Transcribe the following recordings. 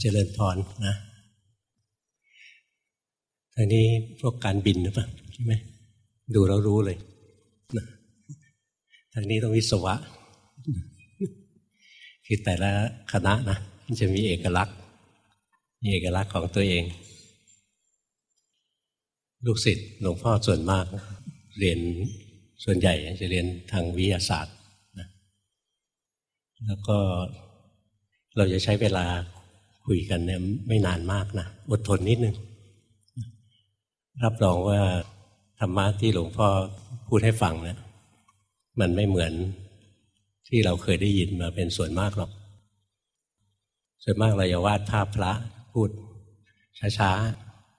เจริญพรนะทางนี้พวกการบินหรือเปล่าใช่ไหมดูแล้วรู้เลยทางนี้ต้องวิศวะ คือแต่ละคณะนะมันจะมีเอกลักษณ์ มีเอกลักษณ์ของตัวเอง ลูกศิษย์หลวงพ่อส่วนมาก เรียนส่วนใหญ่จะเรียนทางวิทยาศาสตร์นะแล้วก็เราจะใช้เวลา คุยกันเนี่ยไม่นานมากนะอดทนนิดนึง รับรองว่าธรรมะที่หลวงพ่อพูดให้ฟังเนะี่ยมันไม่เหมือนที่เราเคยได้ยินมาเป็นส่วนมากหรอก ส่วนมากเราจะวาดภาพพระพูดช้า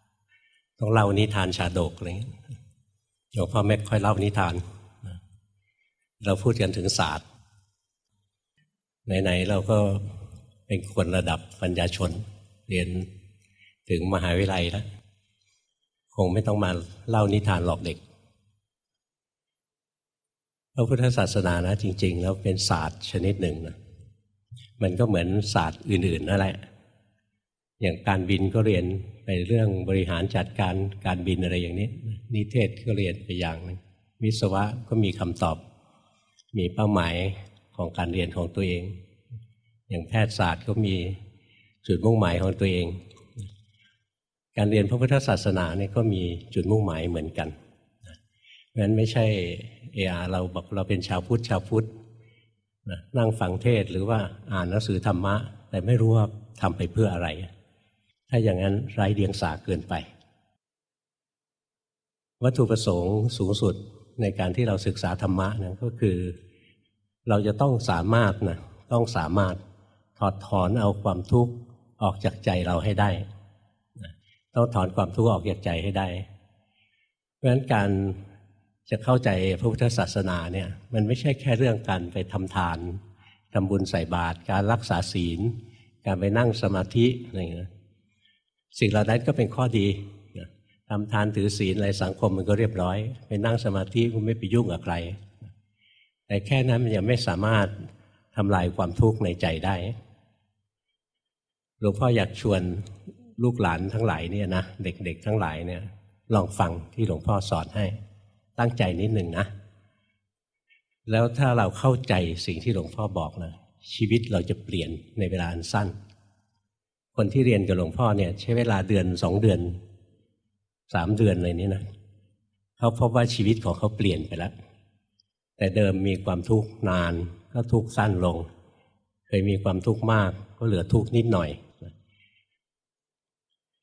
ๆ ต้องเล่านิทานชาดกอะไรเงี้ยหลวงพ่อไม่ค่อยเล่านิทาน เราพูดกันถึงศาสตร์ไหนๆเราก็ เป็นคนระดับปัญญาชน เรียนถึงมหาวิทยาลัยแล้วคงไม่ต้องมาเล่านิทานหลอกเด็กพระพุทธศาสนานะจริง ๆ แล้วเป็นศาสตร์ชนิดหนึ่งนะมันก็เหมือนศาสตร์อื่นๆนั่นแหละ อย่างการบินก็เรียนไปเรื่องบริหารจัดการการบินอะไรอย่างนี้ นิเทศก็เรียนไปอย่างนึงวิศวะก็มีคำตอบ มีเป้าหมายของการเรียนของตัวเอง อย่างแพทยศาสตร์ก็มีจุดมุ่งหมายของตัวเอง การเรียนพระพุทธศาสนาเนี่ยก็มีจุดมุ่งหมายเหมือนกันเพราะฉะนั้นไม่ใช่เออเราบอกเราเป็นชาวพุทธชาวพุทธนั่งฟังเทศหรือว่าอ่านหนังสือธรรมะ แต่ไม่รู้ว่าทำไปเพื่ออะไร ถ้าอย่างนั้นไร้เดียงสาเกินไป วัตถุประสงค์สูงสุดในการที่เราศึกษาธรรมะนะก็คือ เราจะต้องสามารถนะต้องสามารถ ถอดถอนเอาความทุกข์ออกจากใจเราให้ได้ ต้องถอนความทุกข์ออกจากใจให้ได้ เพราะฉะนั้นการจะเข้าใจพระพุทธศาสนาเนี่ยมันไม่ใช่แค่เรื่องการไปทำทานทำบุญใส่บาตรการรักษาศีล การไปนั่งสมาธิอะไรเงี้ยสิ่งเหล่านั้นก็เป็นข้อดีทำทานถือศีลอะไรสังคมมันก็เรียบร้อย ไปนั่งสมาธิก็ไม่ไปยุ่งกับใคร แต่แค่นั้นมันยังไม่สามารถ ทำลายความทุกข์ในใจได้ หลวงพ่ออยากชวนลูกหลานทั้งหลายเนี่ยนะเด็กๆทั้งหลายเนี่ย ลองฟังที่หลวงพ่อสอนให้ ตั้งใจนิดหนึ่งนะ แล้วถ้าเราเข้าใจสิ่งที่หลวงพ่อบอกนะชีวิตเราจะเปลี่ยนในเวลาอันสั้น คนที่เรียนกับหลวงพ่อเนี่ย ใช้เวลาเดือนสองเดือนสามเดือนอะไรนี้นะเขาพบว่าชีวิตของเขาเปลี่ยนไปแล้วแต่เดิมมีความทุกข์นาน ก็ทุกข์สั้นลง เคยมีความทุกข์มาก ก็เหลือทุกข์นิดหน่อย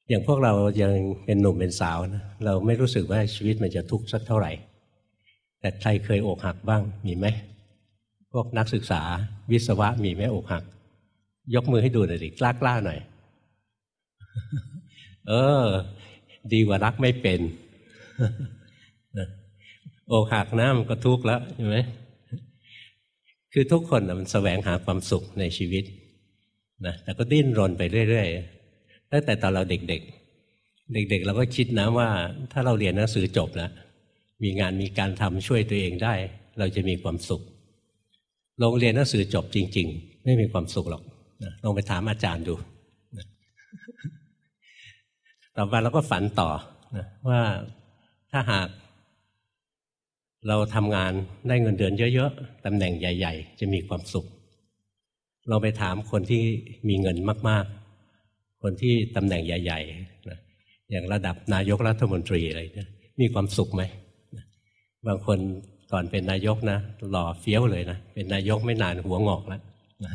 อย่างพวกเรายังเป็นหนุ่มเป็นสาวนะเราไม่รู้สึกว่าชีวิตมันจะทุกข์สักเท่าไหร่ แต่ใครเคยอกหักบ้างมีไหมพวกนักศึกษาวิศวะมีไหมอกหัก ยกมือให้ดูหน่อยดิกล้ากล้าหน่อย เออ ดีกว่ารักไม่เป็นอกหักนะมันก็ทุกข์แล้วใช่ไหม คือทุกคนมันแสวงหาความสุขในชีวิตนะแต่ก็ดิ้นรนไปเรื่อยๆตั้งแต่ตอนเราเด็ก ๆ เด็กๆ เราก็คิดนะว่า ถ้าเราเรียนหนังสือจบแล้วมีงานมีการทำช่วยตัวเองได้ เราจะมีความสุขลงเรียนหนังสือจบจริง ๆ ไม่มีความสุขหรอกลองไปถามอาจารย์ดูต่อไปเราก็ฝันต่อนะว่าถ้าหาก เราทำงานได้เงินเดือนเยอะๆตำแหน่งใหญ่ ๆ จะมีความสุข เราไปถามคนที่มีเงินมาก ๆ คนที่ตำแหน่งใหญ่ๆนะอย่างระดับนายกรัฐมนตรีอะไรเนี่ยมีความสุขไหมบางคนก่อนเป็นนายกนะหล่อเฟี้ยวเลยนะเป็นนายกไม่นานหัวงอกแล้วนะ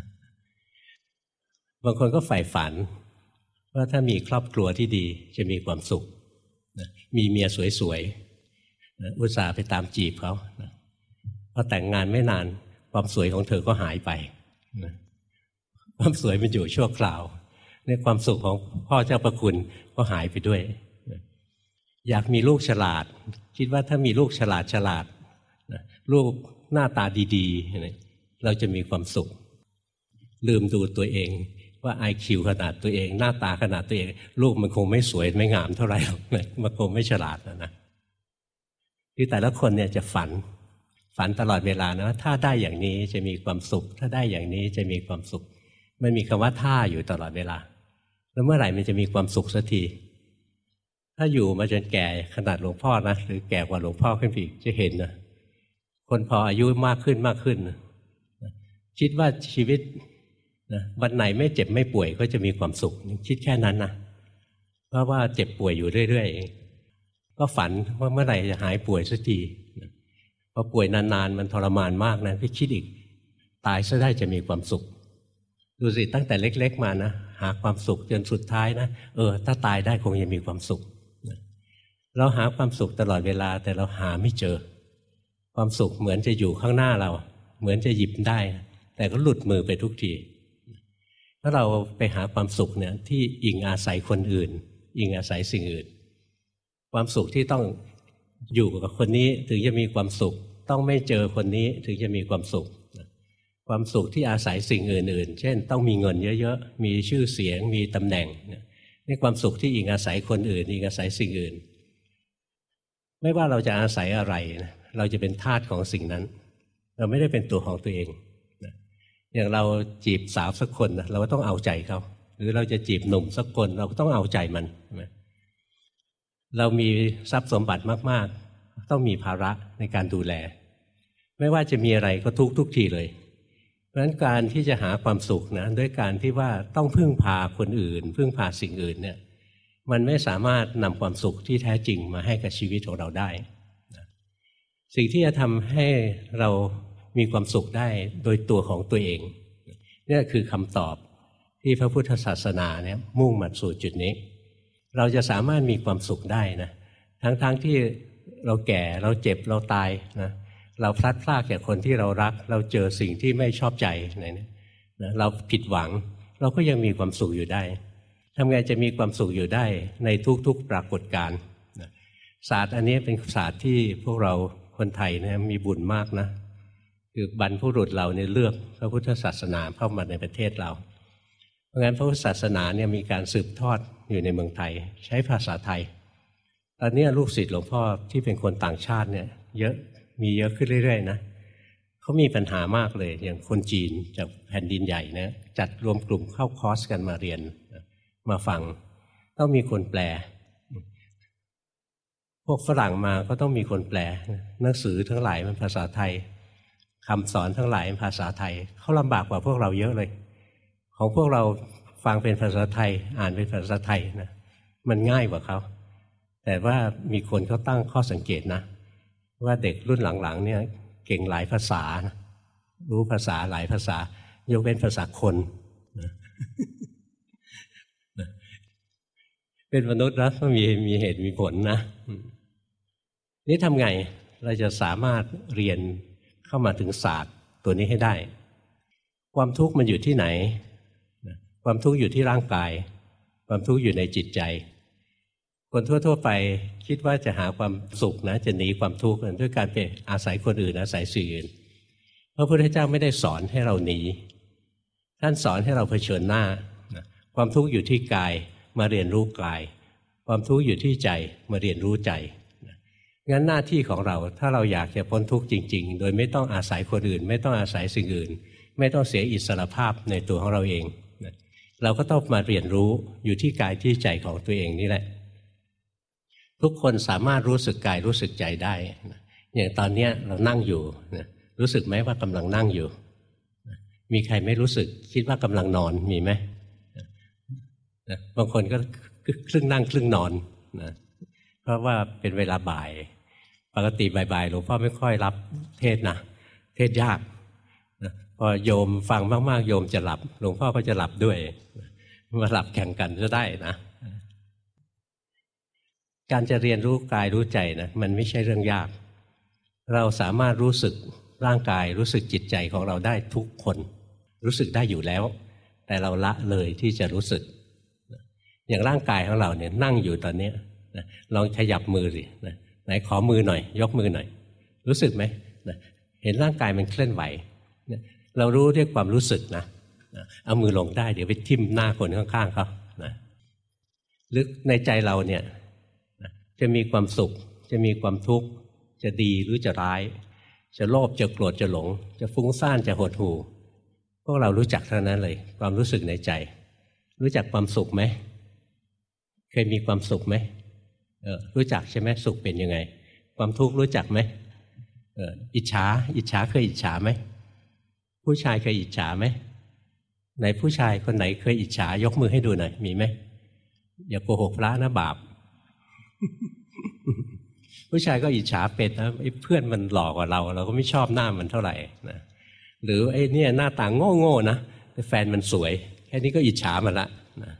บางคนก็ใฝ่ฝัน ว่าถ้ามีครอบครัวที่ดีจะมีความสุขนะมีเมียสวยๆ อุตส่าห์ไปตามจีบเขาพอแต่งงานไม่นานความสวยของเธอก็หายไปความสวยมันอยู่ชั่วคราวในความสุขของพ่อเจ้าประคุณก็หายไปด้วย อยากมีลูกฉลาด คิดว่าถ้ามีลูกฉลาดฉลาดลูกหน้าตาดีๆเราจะมีความสุข ลืมดูตัวเองว่าไอคิวขนาดตัวเอง หน้าตาขนาดตัวเอง ลูกมันคงไม่สวยไม่งามเท่าไหร่หรอกมันคงไม่ฉลาดนะนะ ที่แต่ละคนเนี่ยจะฝันฝันตลอดเวลานะถ้าได้อย่างนี้จะมีความสุข ถ้าได้อย่างนี้จะมีความสุข มันมีคำว่าท่าอยู่ตลอดเวลา แล้วเมื่อไหร่มันจะมีความสุขสักที ถ้าอยู่มาจนแก่ขนาดหลวงพ่อนะหรือแก่กว่าหลวงพ่อขึ้นอีกจะเห็นนะคนพออายุมากขึ้นมากขึ้นนะคิดว่าชีวิตนะวันไหนไม่เจ็บไม่ป่วยก็จะมีความสุข คิดแค่นั้นนะเพราะว่าเจ็บป่วยอยู่เรื่อยๆ ก็ฝันว่าเมื่อไหร่จะหายป่วยสักทีพอป่วยนานๆ มันทรมานมากนะพี่คิดอีก ตายซะได้จะมีความสุข ดูสิตั้งแต่เล็ก ๆ มานะหาความสุขจนสุดท้ายนะเออ ถ้าตายได้คงจะมีความสุข เราหาความสุขตลอดเวลาแต่เราหาไม่เจอ ความสุขเหมือนจะอยู่ข้างหน้าเรา เหมือนจะหยิบได้ แต่ก็หลุดมือไปทุกทีถ้าเราไปหาความสุขเนี่ยที่อิงอาศัยคนอื่น อิงอาศัยสิ่งอื่น ความสุขที่ต้องอยู่กับคนนี้ถึงจะมีความสุข ต้องไม่เจอคนนี้ถึงจะมีความสุข ความสุขที่อาศัยสิ่งอื่น ๆ เช่น ต้องมีเงินเยอะๆ มีชื่อเสียง มีตำแหน่งนี่ความสุขที่อิงอาศัยคนอื่นอิงอาศัยสิ่งอื่น ไม่ว่าเราจะอาศัยอะไรนะเราจะเป็นทาสของสิ่งนั้น เราไม่ได้เป็นตัวของตัวเองอย่างเราจีบสาวสักคนนะเราก็ต้องเอาใจเขาหรือเราจะจีบหนุ่มสักคนเราก็ต้องเอาใจมัน เรามีทรัพย์สมบัติมาก ๆ ต้องมีภาระในการดูแล ไม่ว่าจะมีอะไรก็ทุกทุกทีเลย เพราะฉะนั้นการที่จะหาความสุขนะด้วยการที่ว่าต้องพึ่งพาคนอื่น พึ่งพาสิ่งอื่นเนี่ยมันไม่สามารถนำความสุขที่แท้จริงมาให้กับชีวิตของเราได้ สิ่งที่จะทำให้เรามีความสุขได้โดยตัวของตัวเองนี่คือคำตอบที่พระพุทธศาสนาเนี่ยมุ่งมาสู่จุดนี้ เราจะสามารถมีความสุขได้นะทั้งๆทที่เราแก่เราเจ็บเราตายนะเราพลัดพรากจากคนที่เรารัก เราเจอสิ่งที่ไม่ชอบใจอะไรเนี่ยนะเราผิดหวัง เราก็ยังมีความสุขอยู่ได้ทำไงจะมีความสุขอยู่ได้ในทุกๆปรากฏการณ์ศาสตร์อันนี้เป็นศาสตร์ที่พวกเราคนไทยนี่ยมีบุญมากนะคือบรรพุรุษเราเนี่ยเลือกพระพุทธศาสนาเข้ามาในประเทศเรา เพราะงั้นพระพุทธศาสนาเนี่ยมีการสืบทอด อยู่ในเมืองไทย ใช้ภาษาไทย ตอนนี้ลูกศิษย์หลวงพ่อที่เป็นคนต่างชาติเนี่ยเยอะมีเยอะขึ้นเรื่อยๆนะเขามีปัญหามากเลยอย่างคนจีนจากแผ่นดินใหญ่นะจัดรวมกลุ่มเข้าคอร์สกันมาเรียนมาฟัง ต้องมีคนแปล พวกฝรั่งมาก็ต้องมีคนแปล หนังสือทั้งหลายเป็นภาษาไทยคำสอนทั้งหลายเป็นภาษาไทยเขาลำบากกว่าพวกเราเยอะเลย ของพวกเรา ฟังเป็นภาษาไทย อ่านเป็นภาษาไทยนะมันง่ายกว่าเขา แต่ว่ามีคนเขาตั้งข้อสังเกตนะ ว่าเด็กรุ่นหลังๆเนี่ยเก่งหลายภาษานะรู้ภาษาหลายภาษายกเป็นภาษาคนนะเป็นมนุษย์แล้วก็มีมีเหตุมีผลนะนี่ทำไงเราจะสามารถเรียนเข้ามาถึงศาสตร์ตัวนี้ให้ได้ ความทุกข์มันอยู่ที่ไหน ความทุกข์อยู่ที่ร่างกาย ความทุกข์อยู่ในจิตใจ คนทั่ว ๆ ไปคิดว่าจะหาความสุขนะจะหนีความทุกข์ด้วยการไปอาศัยคนอื่นอาศัยสิ่งอื่นพระพุทธเจ้าไม่ได้สอนให้เราหนีท่านสอนให้เราเผชิญหน้า ความทุกข์อยู่ที่กายมาเรียนรู้กาย ความทุกข์อยู่ที่ใจมาเรียนรู้ใจงั้นหน้าที่ของเราถ้าเราอยากจะพ้นทุกข์จริง ๆ โดยไม่ต้องอาศัยคนอื่น ไม่ต้องอาศัยสิ่งอื่น ไม่ต้องเสียอิสรภาพในตัวของเราเอง เราก็ต้องมาเรียนรู้อยู่ที่กายที่ใจของตัวเองนี่แหละ ทุกคนสามารถรู้สึกกายรู้สึกใจได้ อย่างตอนนี้เรานั่งอยู่รู้สึกไหมว่ากำลังนั่งอยู่ มีใครไม่รู้สึกคิดว่ากำลังนอนมีไหมบางคนก็ครึ่งนั่งครึ่งนอนนะเพราะว่าเป็นเวลาบ่าย ปกติบ่ายๆหลวงพ่อไม่ค่อยรับเทศนะเทศยาก พอโยมฟังมากๆ โยมจะหลับ หลวงพ่อก็จะหลับด้วยมาหลับแข่งกันจะได้นะ การจะเรียนรู้กายรู้ใจนะมันไม่ใช่เรื่องยาก เราสามารถรู้สึกร่างกายรู้สึกจิตใจของเราได้ทุกคน รู้สึกได้อยู่แล้ว แต่เราละเลยที่จะรู้สึก อย่างร่างกายของเราเนี่ยนั่งอยู่ตอนนี้ลองขยับมือสิไหนขอมือหน่อย ยกมือหน่อย รู้สึกไหมนะเห็นร่างกายมันเคลื่อนไหว เรารู้ด้วยความรู้สึกนะเอามือลงได้เดี๋ยวไปทิ่มหน้าคนข้างๆเขานะลึกในใจเราเนี่ยจะมีความสุข จะมีความทุกข์ จะดีหรือจะร้าย จะโลภจะโกรธจะหลง จะฟุ้งซ่านจะหดหู่พวกเรารู้จักเท่านั้นเลย ความรู้สึกในใจ รู้จักความสุขไหมเคยมีความสุขไหมเออรู้จักใช่ไหมสุขเป็นยังไง ความทุกข์รู้จักไหมเอออิจฉา อิจฉาเคยอิจฉาไหม ผู้ชายเคยอิจฉาไหมไหนผู้ชายคนไหนเคยอิจฉายกมือให้ดูหน่อยมีไหมอย่าโกหกพระนะบาป ผู้ชายก็อิจฉาเป็นนะเพื่อนมันหล่อกว่าเรา เราก็ไม่ชอบหน้ามันเท่าไหร่นะหรือไอ้นี่หน้าต่างโง่ๆนะแฟนมันสวยแค่นี้ก็อิจฉามันละนะ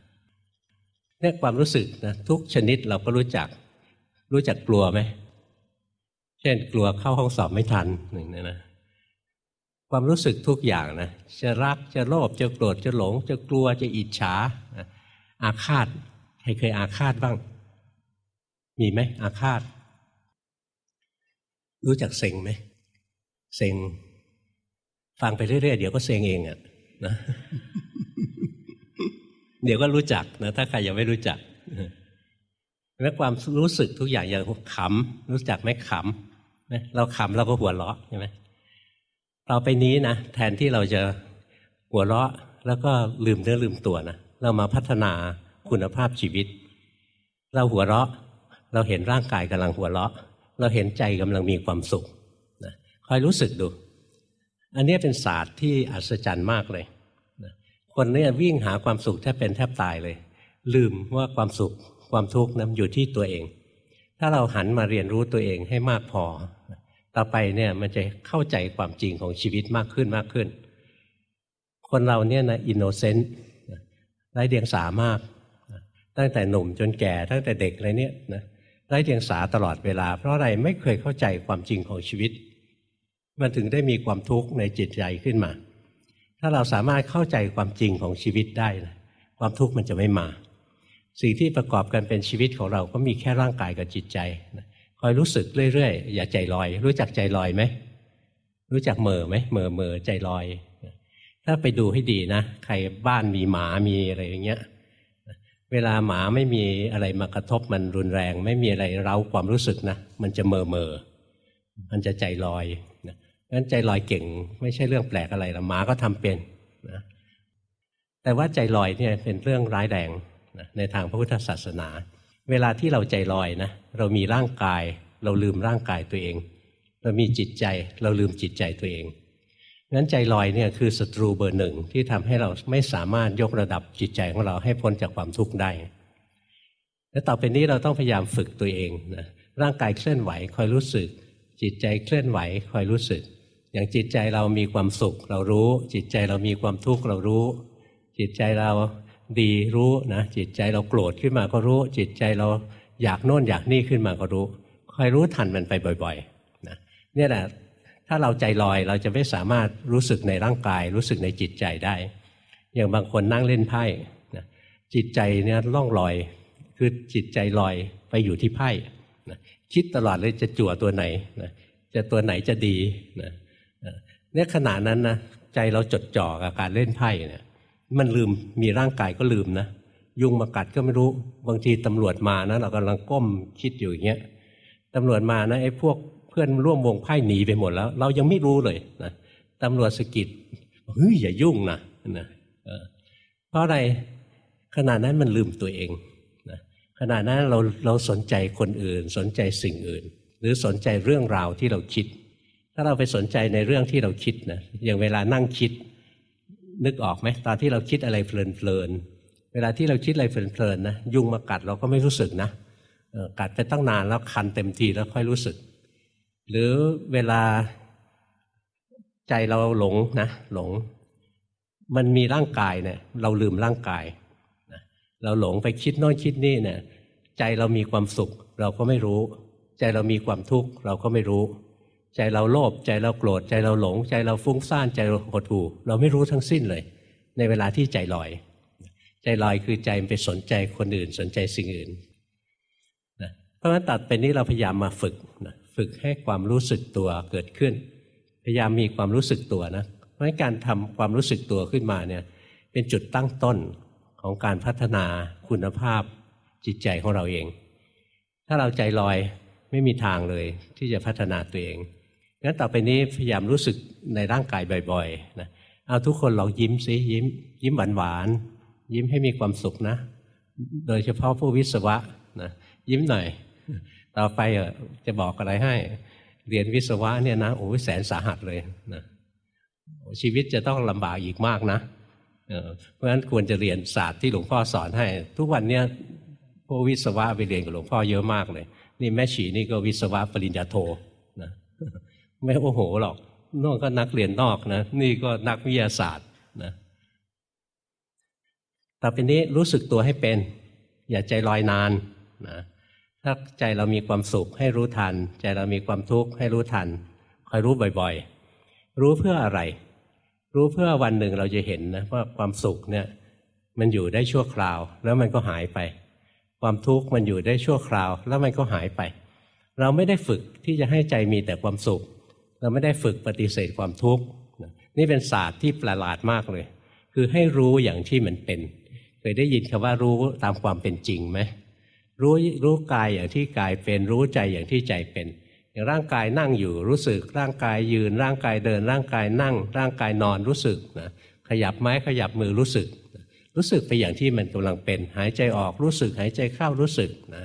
เนี่ยความรู้สึกนะทุกชนิดเราก็รู้จัก รู้จักกลัวไหมเช่นกลัวเข้าห้องสอบไม่ทันหนึ่งนะนะ ความรู้สึกทุกอย่างนะจะรักจะโลภจะโกรธจะหลง จะกลัวจะอิจฉาอาฆาตใครเคยอาฆาตบ้าง มีไหมอาฆาต รู้จักเซ็งไหมเซ็งฟังไปเรื่อยๆเดี๋ยวก็เซ็งเองอะ่ะนะเดี๋ยวก็รู้จักนะถ้าใครยังไม่รู้จักแล้วความรู้สึกทุกอย่างอย่างขำรู้จักไหมขำเราขำเราก็หัวเราะใช่ไหม ต่อไปนี้นะแทนที่เราจะหัวเราะแล้วก็ลืมเนื้อลืมตัวนะเรามาพัฒนาคุณภาพชีวิต เราหัวเราะ เราเห็นร่างกายกำลังหัวเราะ เราเห็นใจกำลังมีความสุขนะคอยรู้สึกดู อันนี้เป็นศาสตร์ที่อัศจรรย์มากเลยนะคนเนี่ยวิ่งหาความสุขแทบเป็นแทบตายเลย ลืมว่าความสุขความทุกข์นั้นอยู่ที่ตัวเอง ถ้าเราหันมาเรียนรู้ตัวเองให้มากพอ ต่อไปเนี่ยมันจะเข้าใจความจริงของชีวิตมากขึ้นมากขึ้น คนเราเนี่ยนะอินโนเซนต์ไร้เดียงสามาก ตั้งแต่หนุ่มจนแก่ตั้งแต่เด็กอะไรเนี่ยนะไร้เดียงสาตลอดเวลา เพราะอะไรไม่เคยเข้าใจความจริงของชีวิต มันถึงได้มีความทุกข์ในจิตใจขึ้นมา ถ้าเราสามารถเข้าใจความจริงของชีวิตได้นะความทุกข์มันจะไม่มา สิ่งที่ประกอบกันเป็นชีวิตของเราก็มีแค่ร่างกายกับจิตใจนะ คอยรู้สึกเรื่อยๆอย่าใจลอย รู้จักใจลอยไหมรู้จักเมอไหมเมอเมอใจลอย ถ้าไปดูให้ดีนะใครบ้านมีหมามีอะไรอย่างเงี้ยเวลาหมาไม่มีอะไรมากระทบมันรุนแรง ไม่มีอะไรเร้าความรู้สึกนะมันจะเมอเมอมันจะใจลอยนะงั้นใจลอยเก่ง ไม่ใช่เรื่องแปลกอะไรละหมาก็ทำเป็นนะแต่ว่าใจลอยเนี่ยเป็นเรื่องร้ายแรงนะในทางพระพุทธศาสนา เวลาที่เราใจลอยนะเรามีร่างกาย เราลืมร่างกายตัวเอง เรามีจิตใจเราลืมจิตใจตัวเองงั้นใจลอยเนี่ยคือศัตรูเบอร์หนึ่งที่ทำให้เราไม่สามารถยกระดับจิตใจของเราให้พ้นจากความทุกข์ได้ และต่อไปนี้เราต้องพยายามฝึกตัวเองนะร่างกายเคลื่อนไหวคอยรู้สึก จิตใจเคลื่อนไหวคอยรู้สึก อย่างจิตใจเรามีความสุข เรารู้ จิตใจเรามีความทุกข์เรารู้ จิตใจเรา ดีรู้นะจิตใจเราโกรธขึ้นมาก็รู้ จิตใจเราอยากโน่นอยากนี่ขึ้นมาก็รู้คอยรู้ทันมันไปบ่อยๆนะเนี่ยแหละถ้าเราใจลอยเราจะไม่สามารถรู้สึกในร่างกาย รู้สึกในจิตใจได้ อย่างบางคนนั่งเล่นไพ่นะจิตใจเนี่ยล่องลอย คือจิตใจลอยไปอยู่ที่ไพ่นะคิดตลอดเลยจะจั่วตัวไหนนะจะตัวไหนจะดีนะเนี่ยขณะนั้นนะใจเราจดจ่อกับการเล่นไพ่เนี่ย มันลืมมีร่างกายก็ลืมนะยุงมากัดก็ไม่รู้บางทีตำรวจมานะเรากำลังก้มคิดอยู่อย่างเงี้ยตำรวจมานะไอ้พวกเพื่อนร่วมวงไพ่หนีไปหมดแล้ว เรายังไม่รู้เลยนะตำรวจสกิดเฮ้ยอย่ายุ่งนะนะเพราะอะไรขณะนั้นมันลืมตัวเองนะขณะนั้นเราเราสนใจคนอื่น สนใจสิ่งอื่น หรือสนใจเรื่องราวที่เราคิด ถ้าเราไปสนใจในเรื่องที่เราคิดนะอย่างเวลานั่งคิด นึกออกไหมตอนที่เราคิดอะไรเพลินๆเวลาที่เราคิดอะไรเพลินๆนะยุงมากัดเราก็ไม่รู้สึกนะกัดไปตั้งนานแล้วคันเต็มทีแล้วค่อยรู้สึก หรือเวลาใจเราหลงนะหลง มันมีร่างกายเนี่ยเราลืมร่างกายเราหลงไปคิดโน่นคิดนี่เนี่ยใจเรามีความสุข เราก็ไม่รู้ ใจเรามีความทุกข์เราก็ไม่รู้ ใจเราโลภใจเราโกรธใจเราหลง ใจเราฟุ้งซ่านใจเราหดหู่เราไม่รู้ทั้งสิ้นเลย ในเวลาที่ใจลอย ใจลอยคือใจไปสนใจคนอื่นสนใจสิ่งอื่นนะเพราะฉะนั้นตัดไปนี้เราพยายามมาฝึกนะฝึกให้ความรู้สึกตัวเกิดขึ้น พยายามมีความรู้สึกตัวนะเพราะการทำความรู้สึกตัวขึ้นมาเนี่ยเป็นจุดตั้งต้นของการพัฒนาคุณภาพจิตใจของเราเอง ถ้าเราใจลอยไม่มีทางเลยที่จะพัฒนาตัวเอง งั้นต่อไปนี้พยายามรู้สึกในร่างกายบ่อยๆนะเอาทุกคนลองยิ้มซิยิ้ม ยิ้มหวานๆยิ้มให้มีความสุขนะ โดยเฉพาะผู้วิศวะนะยิ้มหน่อย ต่อไปจะบอกอะไรให้ เรียนวิศวะเนี่ยนะโอ้แสนสาหัสเลยนะชีวิตจะต้องลำบากอีกมากนะเพราะฉะนั้นควรจะเรียนศาสตร์ที่หลวงพ่อสอนให้ ทุกวันเนี้ยพวกวิศวะไปเรียนกับหลวงพ่อเยอะมากเลย นี่แม่ฉีนี่ก็วิศวะปริญญาโทนะ ไม่โอ้โหหรอกนอกก็นักเรียนนอกนะ นี่ก็นักวิทยาศาสตร์นะต่อไปนี้รู้สึกตัวให้เป็น อย่าใจลอยนานนะถ้าใจเรามีความสุขให้รู้ทัน ใจเรามีความทุกข์ให้รู้ทัน คอยรู้บ่อยๆ รู้เพื่ออะไร รู้เพื่อวันหนึ่งเราจะเห็นนะว่าความสุขเนี่ยมันอยู่ได้ชั่วคราว แล้วมันก็หายไป ความทุกข์มันอยู่ได้ชั่วคราว แล้วมันก็หายไป เราไม่ได้ฝึกที่จะให้ใจมีแต่ความสุข เราไม่ได้ฝึกปฏิเสธความทุกข์นี่เป็นศาสตร์ที่ประหลาดมากเลย คือให้รู้อย่างที่มันเป็น เคยได้ยินคำว่ารู้ตามความเป็นจริงไหมรู้รู้กายอย่างที่กายเป็นรู้ใจอย่างที่ใจเป็นอย่างร่างกายนั่งอยู่รู้สึก ร่างกายยืน ร่างกายเดิน ร่างกายนั่ง ร่างกายนอนรู้สึกนะขยับไม้ขยับมือรู้สึก รู้สึกไปอย่างที่มันกำลังเป็น หายใจออกรู้สึก หายใจเข้ารู้สึกนะ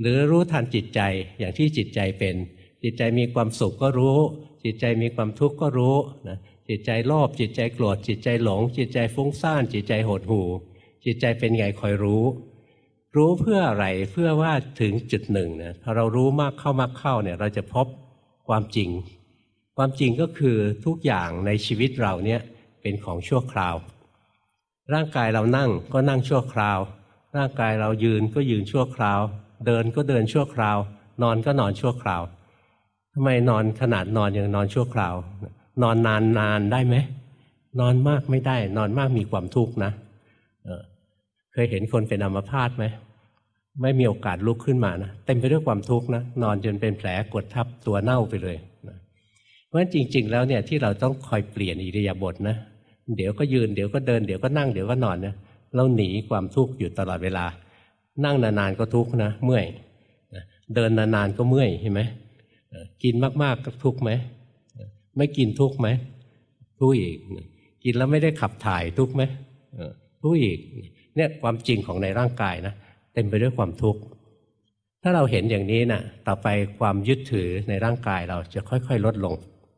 หรือรู้ทันจิตใจอย่างที่จิตใจเป็น จิตใจมีความสุขก็รู้ จิตใจมีความทุกข์ก็รู้นะจิตใจโลภจิตใจโกรธจิตใจหลง จิตใจฟุ้งซ่าน จิตใจหดหู่ จิตใจเป็นไงคอยรู้ รู้เพื่ออะไรเพื่อว่าถึงจุดหนึ่งเนี่ยพอเรารู้มากเข้ามากเข้าเนี่ยเราจะพบความจริง ความจริงก็คือทุกอย่างในชีวิตเราเนี่ยเป็นของชั่วคราว ร่างกายเรานั่งก็นั่งชั่วคราว ร่างกายเรายืนก็ยืนชั่วคราว เดินก็เดินชั่วคราว นอนก็นอนชั่วคราว ทำไมนอนขนาดนอนยังนอนชั่วคราวนอนนานนานได้ไหมนอนมากไม่ได้ นอนมากมีความทุกข์นะเคยเห็นคนเป็นอัมพาตไหมไม่มีโอกาสลุกขึ้นมานะเต็มไปด้วยความทุกข์นะนอนจนเป็นแผลกดทับตัวเน่าไปเลยนะเพราะฉะนั้นจริง ๆ แล้วเนี่ยที่เราต้องคอยเปลี่ยนอิริยาบถนะเดี๋ยวก็ยืนเดี๋ยวก็เดินเดี๋ยวก็นั่งเดี๋ยวก็นอนเนี่ยเราหนีความทุกข์อยู่ตลอดเวลา นั่งนานๆก็ทุกข์นะเมื่อยเดินนานๆก็เมื่อยเห็นไหม กินมากๆก็ทุกไหมไม่กินทุกไหมทุกอีก กินแล้วไม่ได้ขับถ่ายทุกไหมทุกอีกเนี่ยความจริงของในร่างกายนะเต็มไปด้วยความทุกข์ถ้าเราเห็นอย่างนี้นะ่ะต่อไปความยึดถือในร่างกายเราจะค่อยๆ ลดลง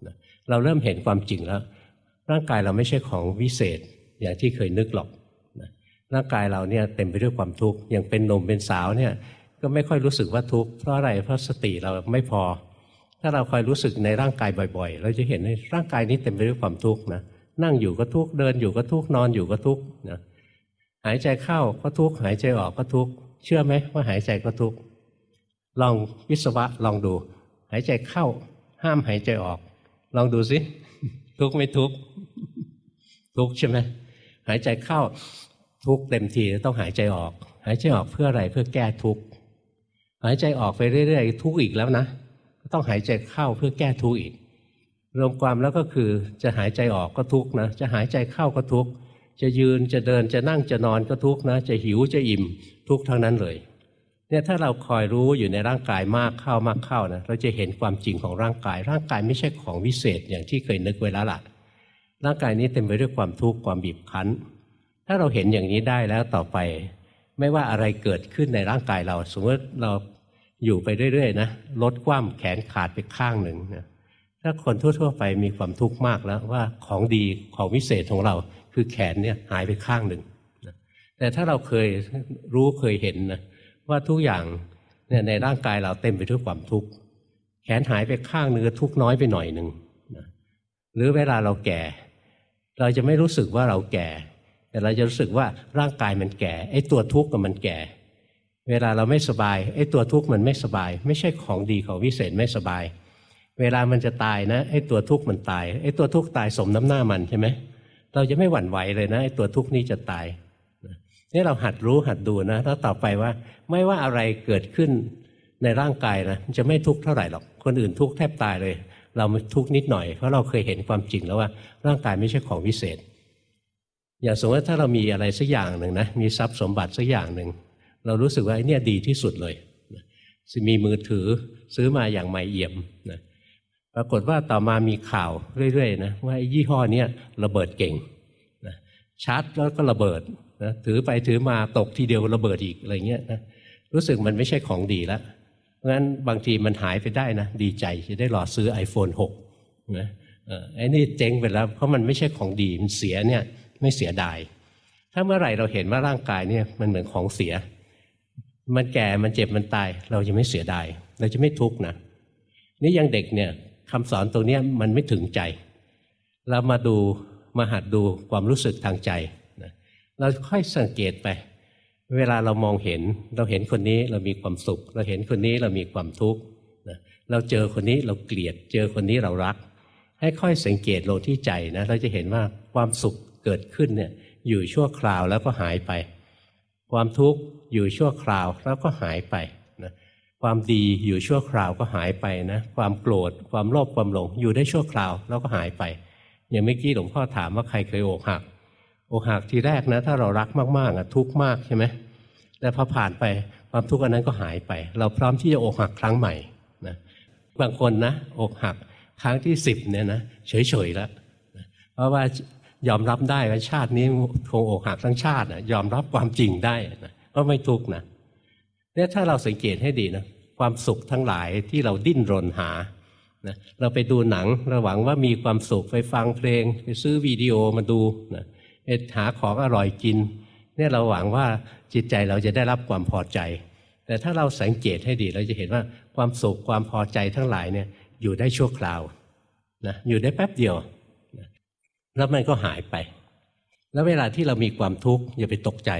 นะเราเริ่มเห็นความจริงแล้ว ร่างกายเราไม่ใช่ของวิเศษอย่างที่เคยนึกหรอกนะร่างกายเราเนี่ยเต็มไปด้วยความทุกข์อย่างเป็นหนุ่มเป็นสาวเนี่ยก็ไม่ค่อยรู้สึกว่าทุกข์เพราะอะไรเพราะสติเราไม่พอ ถ้าเราคอยรู้สึกในร่างกายบ่อยๆ เราจะเห็นในร่างกายนี้เต็มไปด้วยความทุกข์นะ นั่งอยู่ก็ทุกข์ เดินอยู่ก็ทุกข์ นอนอยู่ก็ทุกข์นะ หายใจเข้าก็ทุกข์ หายใจออกก็ทุกข์ เชื่อไหมว่าหายใจก็ทุกข์ ลองวิศวะลองดู หายใจเข้า ห้ามหายใจออก ลองดูสิ ทุกข์ไม่ทุกข์ ทุกข์ใช่ไหมหายใจเข้าทุกข์เต็มทีต้องหายใจออก หายใจออกเพื่ออะไรเพื่อแก้ทุกข์ หายใจออกไปเรื่อยๆทุกข์อีกแล้วนะ ต้องหายใจเข้าเพื่อแก้ทุกข์อีก รวมความแล้วก็คือจะหายใจออกก็ทุกข์นะ จะหายใจเข้าก็ทุกข์ จะยืนจะเดินจะนั่งจะนอนก็ทุกข์นะ จะหิวจะอิ่มทุกข์ทั้งนั้นเลย เนี่ยถ้าเราคอยรู้อยู่ในร่างกายมากเข้ามากเข้านะ เราจะเห็นความจริงของร่างกาย ร่างกายไม่ใช่ของวิเศษอย่างที่เคยนึกไว้แล้วล่ะ ร่างกายนี้เต็มไปด้วยความทุกข์ความบีบคั้น ถ้าเราเห็นอย่างนี้ได้แล้วต่อไปไม่ว่าอะไรเกิดขึ้นในร่างกายเรา สมมติเรา อยู่ไปเรื่อยๆนะลดความแขนขาดไปข้างหนึ่งนะถ้าคนทั่ว ๆ ไปมีความทุกข์มากแล้วว่าของดีของวิเศษของเราคือแขนเนี่ยหายไปข้างหนึ่งแต่ถ้าเราเคยรู้เคยเห็นนะว่าทุกอย่างเนี่ยในร่างกายเราเต็มไปด้วยความทุกข์แขนหายไปข้างเนึงทุกน้อยไปหน่อยหนึ่งนะหรือเวลาเราแก่ เราจะไม่รู้สึกว่าเราแก่ แต่เราจะรู้สึกว่าร่างกายมันแก่ไอ้ตัวทุกข์กับมันแก่ เวลาเราไม่สบายไอ้ตัวทุกข์มันไม่สบาย ไม่ใช่ของดีของวิเศษไม่สบาย เวลามันจะตายนะไอ้ตัวทุกข์มันตายไอ้ตัวทุกข์ตายสมน้ำหน้ามันใช่ไหมเราจะไม่หวั่นไหวเลยนะไอ้ตัวทุกข์นี้จะตายนี่เราหัดรู้หัดดูนะแล้วต่อไปว่า ไม่ว่าอะไรเกิดขึ้นในร่างกายนะจะไม่ทุกข์เท่าไหร่หรอกคนอื่นทุกข์แทบตายเลย เราทุกข์นิดหน่อยเพราะเราเคยเห็นความจริงแล้วว่า ร่างกายไม่ใช่ของวิเศษ อย่างสมมติถ้าเรามีอะไรสักอย่างหนึ่งนะมีทรัพย์สมบัติสักอย่างหนึ่ง เรารู้สึกว่าไอเนี่ยดีที่สุดเลยมีมือถือซื้อมาอย่างใหม่เอี่ยมนะปรากฏว่าต่อมามีข่าวเรื่อยๆนะว่ายี่ห้อนี้ระเบิดเก่งนะชาร์จแล้วก็ระเบิดนะถือไปถือมาตกทีเดียวระเบิดอีกอะไรเงี้ยนะรู้สึกมันไม่ใช่ของดีแล้วเพราะฉะนั้นบางทีมันหายไปได้นะดีใจจะได้รอซื้อ iPhone 6นะไอ้นี่เจ๊งไปแล้วเพราะมันไม่ใช่ของดีมันเสียเนี่ยไม่เสียดาย ถ้าเมื่อไหร่เราเห็นว่าร่างกายเนี่ยมันเหมือนของเสีย มันแก่มันเจ็บมันตาย เราจะไม่เสียดายเราจะไม่ทุกข์นะนี่ยังเด็กเนี่ยคำสอนตรงนี้มันไม่ถึงใจ เรามาดูมาหัดดูความรู้สึกทางใจนะเราค่อยสังเกตไป เวลาเรามองเห็น เราเห็นคนนี้เรามีความสุข เราเห็นคนนี้เรามีความทุกข์นะเราเจอคนนี้เราเกลียด เจอคนนี้เรารัก ให้ค่อยสังเกตลงที่ใจนะเราจะเห็นว่าความสุขเกิดขึ้นเนี่ยอยู่ชั่วคราวแล้วก็หายไป ความทุกข์ อยู่ชั่วคราวแล้วก็หายไปนะความดีอยู่ชั่วคราวก็หายไปนะความโกรธความโลภความหลงอยู่ได้ชั่วคราวแล้วก็หายไปอย่างเมื่อกี้หลวงพ่อถามว่าใครเคยอกหักอกหักทีแรกนะ ถ้าเรารักมากๆอะทุกข์มากใช่ไหมแต่พอผ่านไปความทุกข์อันนั้นก็หายไป เราพร้อมที่จะอกหักครั้งใหม่นะบางคนนะอกหักครั้งที่สิบเนี่ยนะเฉยๆแล้วเพราะว่ายอมรับได้ว่าชาตินี้คงอกหักทั้งชาตินะยอมรับความจริงได้นะ ก็ไม่ทุกข์นะเนี่ยถ้าเราสังเกตให้ดีนะความสุขทั้งหลายที่เราดิ้นรนหานะเราไปดูหนังเราหวังว่ามีความสุขไปฟังเพลง ไปซื้อวิดีโอมาดูนะไปหาของอร่อยกิน เนี่ยเราหวังว่าจิตใจเราจะได้รับความพอใจ แต่ถ้าเราสังเกตให้ดีเราจะเห็นว่าความสุขความพอใจทั้งหลายเนี่ยอยู่ได้ชั่วคราวนะอยู่ได้แป๊บเดียวนะแล้วมันก็หายไป แล้วเวลาที่เรามีความทุกข์อย่าไปตกใจ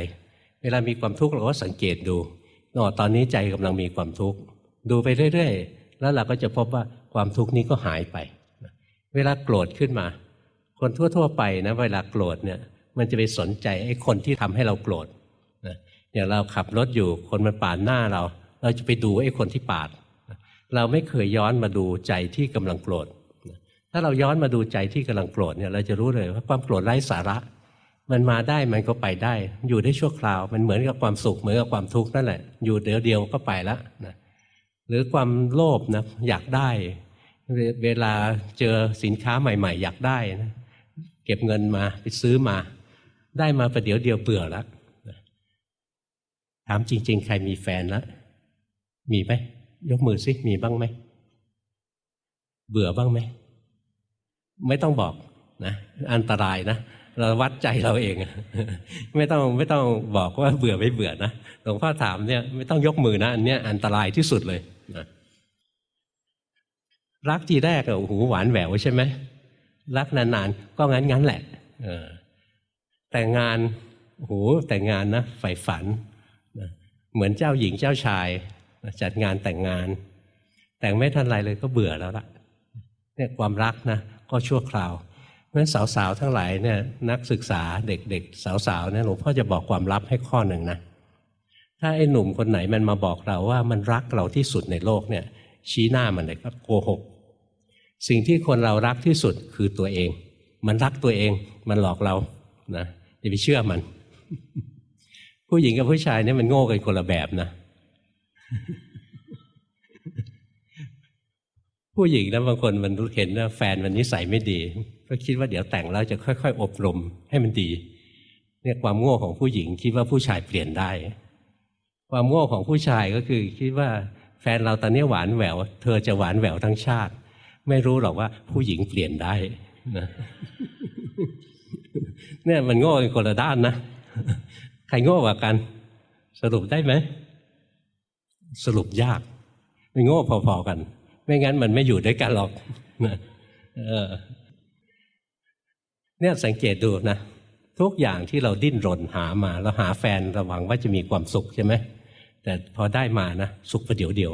เวลามีความทุกข์เราก็สังเกตดูอ๋อตอนนี้ใจกำลังมีความทุกข์ดูไปเรื่อยๆ แล้วเราก็จะพบว่าความทุกข์นี้ก็หายไป เวลาโกรธขึ้นมา คนทั่วๆไปนะเวลาโกรธเนี่ยมันจะไปสนใจไอ้คนที่ทำให้เราโกรธนะอย่างเราขับรถอยู่คนมันปาดหน้าเรา เราจะไปดูไอ้คนที่ปาด เราไม่เคยย้อนมาดูใจที่กำลังโกรธถ้าเราย้อนมาดูใจที่กำลังโกรธเนี่ยเราจะรู้เลยว่าความโกรธไร้สาระ มันมาได้มันก็ไปได้ อยู่ได้ชั่วคราว มันเหมือนกับความสุขเหมือนกับความทุกข์นั่นแหละ อยู่เดียวเดียวก็ไปแล้วนะหรือความโลภนะอยากได้ เวลาเจอสินค้าใหม่ ๆ อยากได้นะเก็บเงินมาไปซื้อมา ได้มาประเดี๋ยวเดียวเบื่อแล้วถามจริง ๆ ใครมีแฟนแล้วมีไหมยกมือสิมีบ้างไหมเบื่อบ้างไหมไม่ต้องบอกนะ อันตรายนะ เราวัดใจเราเอง ไม่ต้องไม่ต้องบอกว่าเบื่อไม่เบื่อนะหลวงพ่อถามเนี่ยไม่ต้องยกมือนะอันเนี้ยอันตรายที่สุดเลยนะรักทีแรกโอ้โหหวานแหววใช่ไหมรักนานๆก็งั้นงั้นแหละแต่งงานโอ้โหแต่งงานนะใฝ่ฝันนะเหมือนเจ้าหญิงเจ้าชายจัดงานแต่งงาน แต่งไม่ทันไรเลยก็เบื่อแล้วล่ะเนี่ยความรักนะก็ชั่วคราว เพราะฉะนั้นสาวๆทั้งหลายเนี่ยนักศึกษาเด็กๆ สาวๆเนี่ยหลวงพ่อจะบอกความลับให้ข้อหนึ่งนะถ้าไอ้หนุ่มคนไหนมันมาบอกเราว่ามันรักเราที่สุดในโลกเนี่ย ชี้หน้ามันเลยก็โกหก สิ่งที่คนเรารักที่สุดคือตัวเอง มันรักตัวเองมันหลอกเรานะอย่าไปเชื่อมัน ผู้หญิงกับผู้ชายเนี่ยมันโง่กันคนละแบบนะ ผู้หญิงนะบางคนมันเห็นว่าแฟนมันนิสัยไม่ดี ก็คิดว่าเดี๋ยวแต่งแล้วจะค่อย ๆ อบรมให้มันดี เนี่ยความโง่ของผู้หญิงคิดว่าผู้ชายเปลี่ยนได้ ความโง่ของผู้ชายก็คือคิดว่าแฟนเราตอนนี้หวานแหวว เธอจะหวานแหววทั้งชาติ ไม่รู้หรอกว่าผู้หญิงเปลี่ยนได้นะเนี่ยมันโง่กันคนละด้านนะ ใครโง่กว่ากัน สรุปได้ไหม สรุปยากไม่โง่พอๆกัน ไม่งั้นมันไม่อยู่ด้วยกันหรอกเนี่ยสังเกตดูนะ ทุกอย่างที่เราดิ้นรนหามาเราหาแฟนระวังว่าจะมีความสุขใช่ไหมแต่พอได้มานะสุขประเดี๋ยวเดียว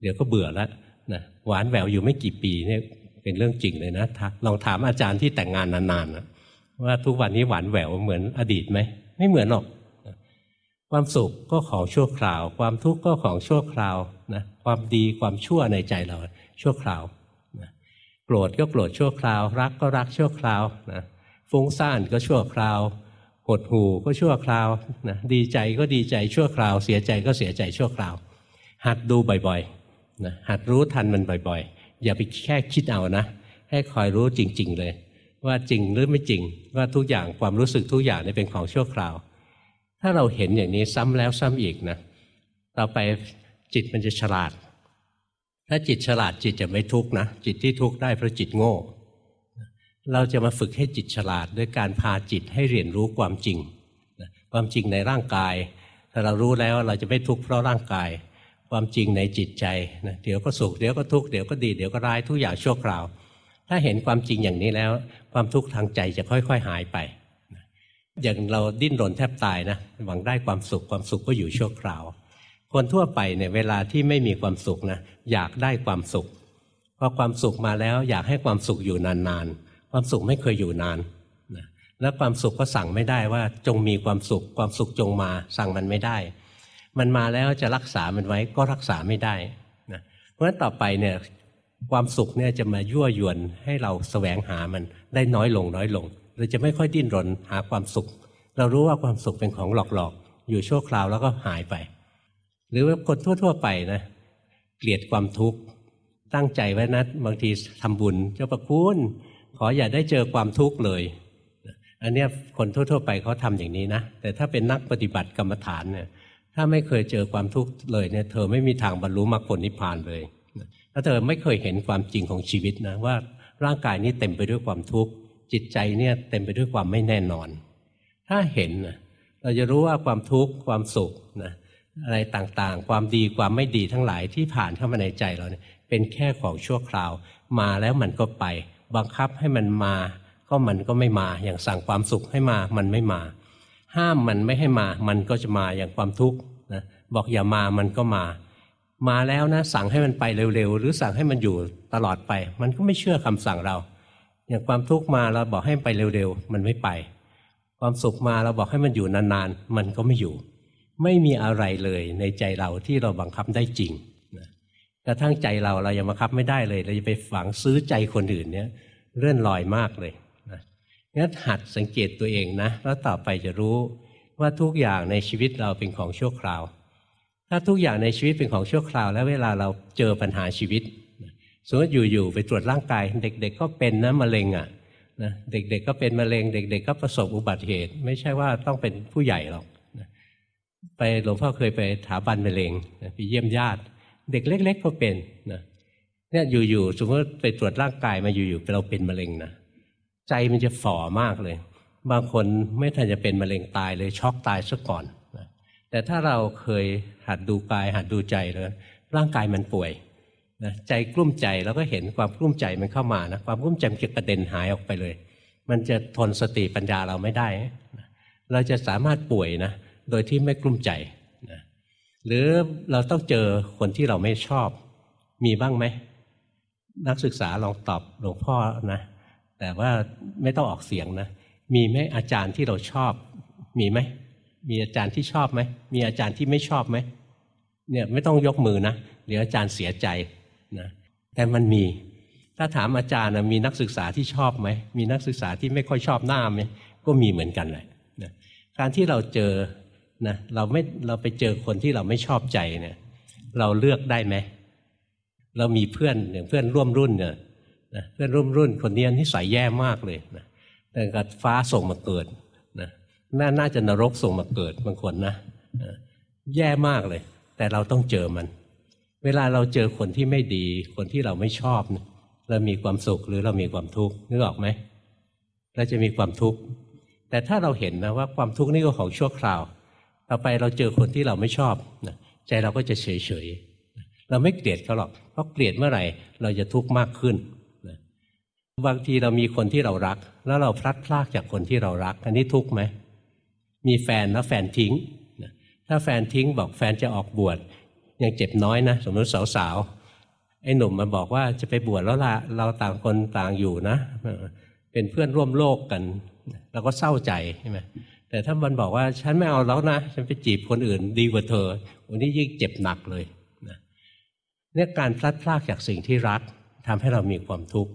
เดี๋ยวก็เบื่อแล้วนะหวานแหววอยู่ไม่กี่ปีเนี่ยเป็นเรื่องจริงเลยนะลองถามอาจารย์ที่แต่งงานนานๆนะว่าทุกวันนี้หวานแหววเหมือนอดีตไหมไม่เหมือนหรอก ความสุขก็ของชั่วคราว ความทุกข์ก็ของชั่วคราวนะความดีความชั่วในใจเราชั่วคราวนะโกรธก็โกรธชั่วคราว รักก็รักชั่วคราวนะฟุ้งซ่านก็ชั่วคราวหดหูก็ชั่วคราวนะดีใจก็ดีใจชั่วคราว เสียใจก็เสียใจชั่วคราว หัดดูบ่อยๆนะหัดรู้ทันมันบ่อยๆ อย่าไปแค่คิดเอานะ ให้คอยรู้จริง ๆ เลย ว่าจริงหรือไม่จริง ว่าทุกอย่างความรู้สึกทุกอย่างนี่เป็นของชั่วคราว ถ้าเราเห็นอย่างนี้ซ้ำแล้วซ้ำอีกนะต่อไปจิตมันจะฉลาด ถ้าจิตฉลาดจิตจะไม่ทุกข์นะจิตที่ทุกข์ได้เพราะจิตโง่ เราจะมาฝึกให้จิตฉลาดด้วยการพาจิตให้เรียนรู้ความจริง ความจริงในร่างกาย ถ้าเรารู้แล้วเราจะไม่ทุกข์เพราะร่างกาย ความจริงในจิตใจนะเดี๋ยวก็สุขเดี๋ยวก็ทุกข์เดี๋ยวก็ดีเดี๋ยวก็ร้ายทุกอย่างชั่วคราว ถ้าเห็นความจริงอย่างนี้แล้ว ความทุกข์ทางใจจะค่อย ๆ หายไป อย่างเราดิ้นรนแทบตายนะหวังได้ความสุขความสุขก็อยู่ชั่วคราว คนทั่วไปเนี่ยเวลาที่ไม่มีความสุขนะอยากได้ความสุขพอความสุขมาแล้วอยากให้ความสุขอยู่นานๆความสุขไม่เคยอยู่นานนะแล้วความสุขก็สั่งไม่ได้ว่าจงมีความสุข ความสุขจงมาสั่งมันไม่ได้ มันมาแล้วจะรักษามันไว้ก็รักษาไม่ได้นะเพราะฉะนั้นต่อไปเนี่ยความสุขเนี่ยจะมายั่วยวนให้เราแสวงหามันได้น้อยลงน้อยลง เราจะไม่ค่อยดิ้นรนหาความสุข เรารู้ว่าความสุขเป็นของหลอกๆ อยู่ชั่วคราวแล้วก็หายไป หรือว่าคนทั่ว ๆ ไปนะ เกลียดความทุกข์ ตั้งใจไว้นะบางทีทำบุญเจ้าประคุณขออย่าได้เจอความทุกข์เลย อันนี้คนทั่ว ๆ ไปเขาทำอย่างนี้นะ แต่ถ้าเป็นนักปฏิบัติกรรมฐานเนี่ยถ้าไม่เคยเจอความทุกข์เลยเนี่ยเธอไม่มีทางบรรลุมรรคผลนิพพานเลยถ้าเธอไม่เคยเห็นความจริงของชีวิตนะว่าร่างกายนี้เต็มไปด้วยความทุกข์ จิตใจเนี่ยเต็มไปด้วยความไม่แน่นอน ถ้าเห็นเราจะรู้ว่าความทุกข์ความสุขนะอะไรต่างๆ ความดีความไม่ดีทั้งหลายที่ผ่านเข้ามาในใจเราเนี่ยเป็นแค่ของชั่วคราว มาแล้วมันก็ไป บังคับให้มันมา ก็มันก็ไม่มา อย่างสั่งความสุขให้มามันไม่มา ห้ามมันไม่ให้มา มันก็จะมาอย่างความทุกข์นะบอกอย่ามามันก็มา มาแล้วนะสั่งให้มันไปเร็วๆ หรือสั่งให้มันอยู่ตลอดไป มันก็ไม่เชื่อคำสั่งเรา อย่างความทุกข์มาเราบอกให้ไปเร็วๆ มันไม่ไป ความสุขมาเราบอกให้มันอยู่นานๆ มันก็ไม่อยู่ ไม่มีอะไรเลยในใจเราที่เราบังคับได้จริงกระทั่งใจเราเรายังบังคับไม่ได้เลย เราจะไปฝังซื้อใจคนอื่นเนี่ยเลื่อนลอยมากเลยนะงั้นหัดสังเกตตัวเองนะ แล้วต่อไปจะรู้ว่าทุกอย่างในชีวิตเราเป็นของชั่วคราว ถ้าทุกอย่างในชีวิตเป็นของชั่วคราว แล้วเวลาเราเจอปัญหาชีวิต สมมติอยู่ๆไปตรวจร่างกาย เด็ก ๆ ก็เป็นนะมะเร็งอะนะเด็กๆก็เป็นมะเร็ง เด็ก ๆ ก็ประสบอุบัติเหตุ ไม่ใช่ว่าต้องเป็นผู้ใหญ่หรอกไปหลวงพ่อเคยไปถาบันมะเร็งไปเยี่ยมญาติ เด็กเล็ก ๆ ก็เป็นนะเนี่ยอยู่ๆสมมติไปตรวจร่างกายมาอยู่ๆเราเป็นมะเร็งนะใจมันจะฝ่อมากเลย บางคนไม่ทันจะเป็นมะเร็งตายเลยช็อกตายซะก่อนนะแต่ถ้าเราเคยหัดดูกายหัดดูใจเลยร่างกายมันป่วย นะใจกลุ้มใจแล้วก็เห็นความกลุ้มใจมันเข้ามานะความกลุ้มใจมันจะกระเด็นหายออกไปเลย มันจะทนสติปัญญาเราไม่ได้ เราจะสามารถป่วยนะโดยที่ไม่กลุ้มใจนะหรือเราต้องเจอคนที่เราไม่ชอบมีบ้างไหมนักศึกษาลองตอบหลวงพ่อนะ แต่ว่าไม่ต้องออกเสียงนะ มีไหมอาจารย์ที่เราชอบ มีไหมมีอาจารย์ที่ชอบไหมมีอาจารย์ที่ไม่ชอบไหมเนี่ยไม่ต้องยกมือนะเดี๋ยวอาจารย์เสียใจ นะแต่มันมี ถ้าถามอาจารย์นะมีนักศึกษาที่ชอบไหม มีนักศึกษาที่ไม่ค่อยชอบหน้าไหมก็มีเหมือนกันแหละนะการที่เราเจอนะเราไม่เราไปเจอคนที่เราไม่ชอบใจเนี่ย เราเลือกได้ไหมเรามีเพื่อนอย่างเพื่อนร่วมรุ่นเนี่ยนะเพื่อนร่วมรุ่นคนนี้นิสัยแย่มากเลยนะแต่กับฟ้าส่งมาเกิดนะน่าน่าจะนรกส่งมาเกิดบางคนนะแย่มากเลย แต่เราต้องเจอมัน เวลาเราเจอคนที่ไม่ดี คนที่เราไม่ชอบ เรามีความสุขหรือเรามีความทุกข์นึกออกไหมเราจะมีความทุกข์แต่ถ้าเราเห็นนะว่าความทุกข์นี่ก็ของชั่วคราว ต่อไปเราเจอคนที่เราไม่ชอบนะใจเราก็จะเฉยเฉยเราไม่เกลียดเขาหรอกเพราะเกลียดเมื่อไหร่เราจะทุกข์มากขึ้นนะบางทีเรามีคนที่เรารัก แล้วเราพลัดพรากจากคนที่เรารัก อันนี้ทุกข์ไหมมีแฟนแล้วแฟนทิ้งถ้าแฟนทิ้งบอกแฟนจะออกบวช ยังเจ็บน้อยนะสมมติสาวๆไอ้หนุ่มมาบอกว่าจะไปบวชแล้วละเราต่างคนต่างอยู่นะเป็นเพื่อนร่วมโลกกันเราก็เศร้าใจใช่ไหมแต่ถ้ามันบอกว่าฉันไม่เอาแล้วนะ ฉันไปจีบคนอื่นดีกว่าเธอวันนี้ยิ่งเจ็บหนักเลยนะเนี่ยการพลัดพรากจากสิ่งที่รักทำให้เรามีความทุกข์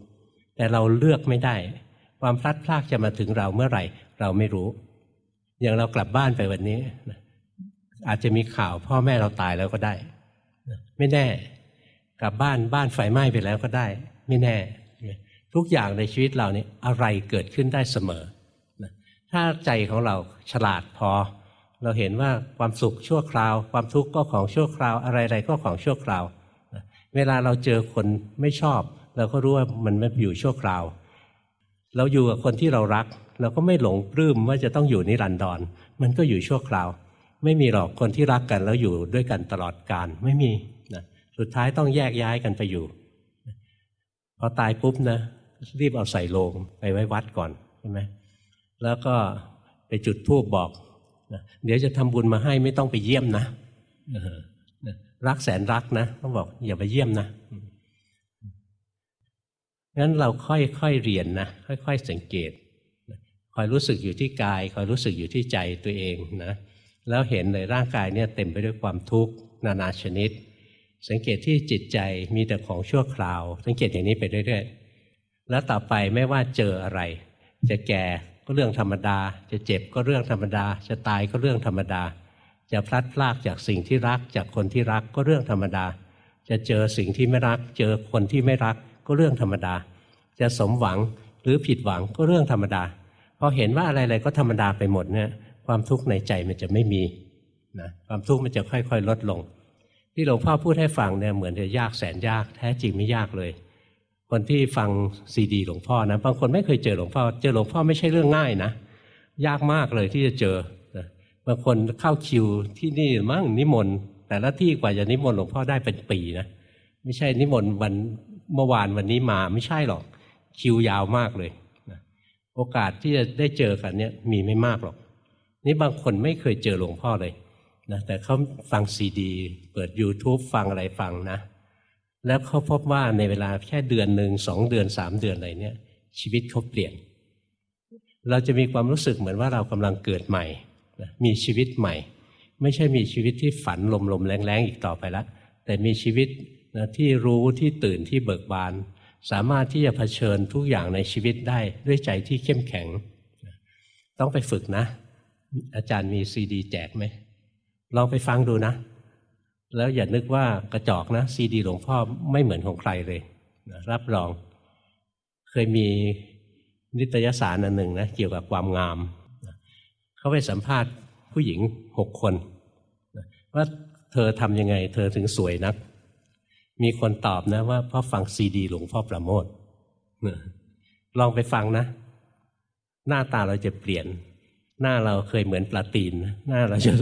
แต่เราเลือกไม่ได้ ความพลัดพรากจะมาถึงเราเมื่อไหร่ เราไม่รู้ อย่างเรากลับบ้านไปวันนี้อาจจะมีข่าวพ่อแม่เราตายแล้วก็ได้ ไม่แน่ กลับบ้านบ้านไฟไหม้ไปแล้วก็ได้ ไม่แน่ ทุกอย่างในชีวิตเรานี่อะไรเกิดขึ้นได้เสมอ ถ้าใจของเราฉลาดพอ เราเห็นว่าความสุขชั่วคราว ความทุกข์ก็ของชั่วคราว อะไรๆก็ของชั่วคราว เวลาเราเจอคนไม่ชอบ เราก็รู้ว่ามันไม่อยู่ชั่วคราว เราอยู่กับคนที่เรารัก เราก็ไม่หลงปลื้มว่าจะต้องอยู่นิรันดรมันก็อยู่ชั่วคราว ไม่มีหรอกคนที่รักกันแล้วอยู่ด้วยกันตลอดกาลไม่มีนะสุดท้ายต้องแยกย้ายกันไปอยู่พอตายปุ๊บนะรีบเอาใส่โลงไปไว้วัดก่อนใช่ไหมแล้วก็ไปจุดธูปบอกนะเดี๋ยวจะทำบุญมาให้ไม่ต้องไปเยี่ยมนะรักแสนรักนะต้องบอกอย่าไปเยี่ยมนะงั้นเราค่อยๆเรียนนะค่อย ๆ สังเกตคอยรู้สึกอยู่ที่กายคอยรู้สึกอยู่ที่ใจตัวเองนะ แล้วเห็นเลยร่างกายเนี่ยเต็มไปด้วยความทุกข์นานาชนิด สังเกตที่จิตใจมีแต่ของชั่วคราว สังเกตอย่างนี้ไปเรื่อยๆ แล้วต่อไปไม่ว่าเจออะไร จะแก่ก็เรื่องธรรมดา จะเจ็บก็เรื่องธรรมดา จะตายก็เรื่องธรรมดา จะพลัดพรากจากสิ่งที่รัก จากคนที่รักก็เรื่องธรรมดา จะเจอสิ่งที่ไม่รัก เจอคนที่ไม่รักก็เรื่องธรรมดา จะสมหวังหรือผิดหวังก็เรื่องธรรมดาพอเห็นว่าอะไรๆก็ธรรมดาไปหมดเนี่ย ความทุกข์ในใจมันจะไม่มีนะความทุกข์มันจะค่อยๆ ลดลง ที่หลวงพ่อพูดให้ฟังเนี่ยเหมือนจะยากแสนยากแท้จริงไม่ยากเลย คนที่ฟังซีดีหลวงพ่อนะบางคนไม่เคยเจอหลวงพ่อ เจอหลวงพ่อไม่ใช่เรื่องง่ายนะยากมากเลยที่จะเจอะบางคนเข้าคิวที่นี่มั่งนิมนต์แต่ละที่กว่าจะนิมนต์หลวงพ่อได้เป็นปีนะไม่ใช่นิมนต์วันเมื่อวานวันนี้มาไม่ใช่หรอกคิวยาวมากเลยโอกาสที่จะได้เจอกันเนี่ยมีไม่มากหรอก นี่บางคนไม่เคยเจอหลวงพ่อเลยนะแต่เขาฟังซีดี เปิด YouTube ฟังอะไรฟังนะ แล้วเขาพบว่าในเวลาแค่เดือนหนึ่งสองเดือนสามเดือนอะไรเนี่ย ชีวิตเขาเปลี่ยน เราจะมีความรู้สึกเหมือนว่าเรากำลังเกิดใหม่นะมีชีวิตใหม่ ไม่ใช่มีชีวิตที่ฝันลมๆแรงๆอีกต่อไปแล้วแต่มีชีวิตนะที่รู้ที่ตื่นที่เบิกบาน สามารถที่จะเผชิญทุกอย่างในชีวิตได้ด้วยใจที่เข้มแข็ง ต้องไปฝึกนะ อาจารย์มีซีดีแจกไหมลองไปฟังดูนะ แล้วอย่านึกว่ากระจอกนะซีดีหลวงพ่อไม่เหมือนของใครเลยนะรับรอง เคยมีนิตยสารอันหนึ่งนะเกี่ยวกับความงาม เขาไปสัมภาษณ์ผู้หญิงหกคนว่าเธอทำยังไง เธอถึงสวยนัก มีคนตอบนะว่าเพราะฟังซีดีหลวงพ่อประโมทลองไปฟังนะ หน้าตาเราจะเปลี่ยน หน้าเราเคยเหมือนปลาตีน หน้าเราจะ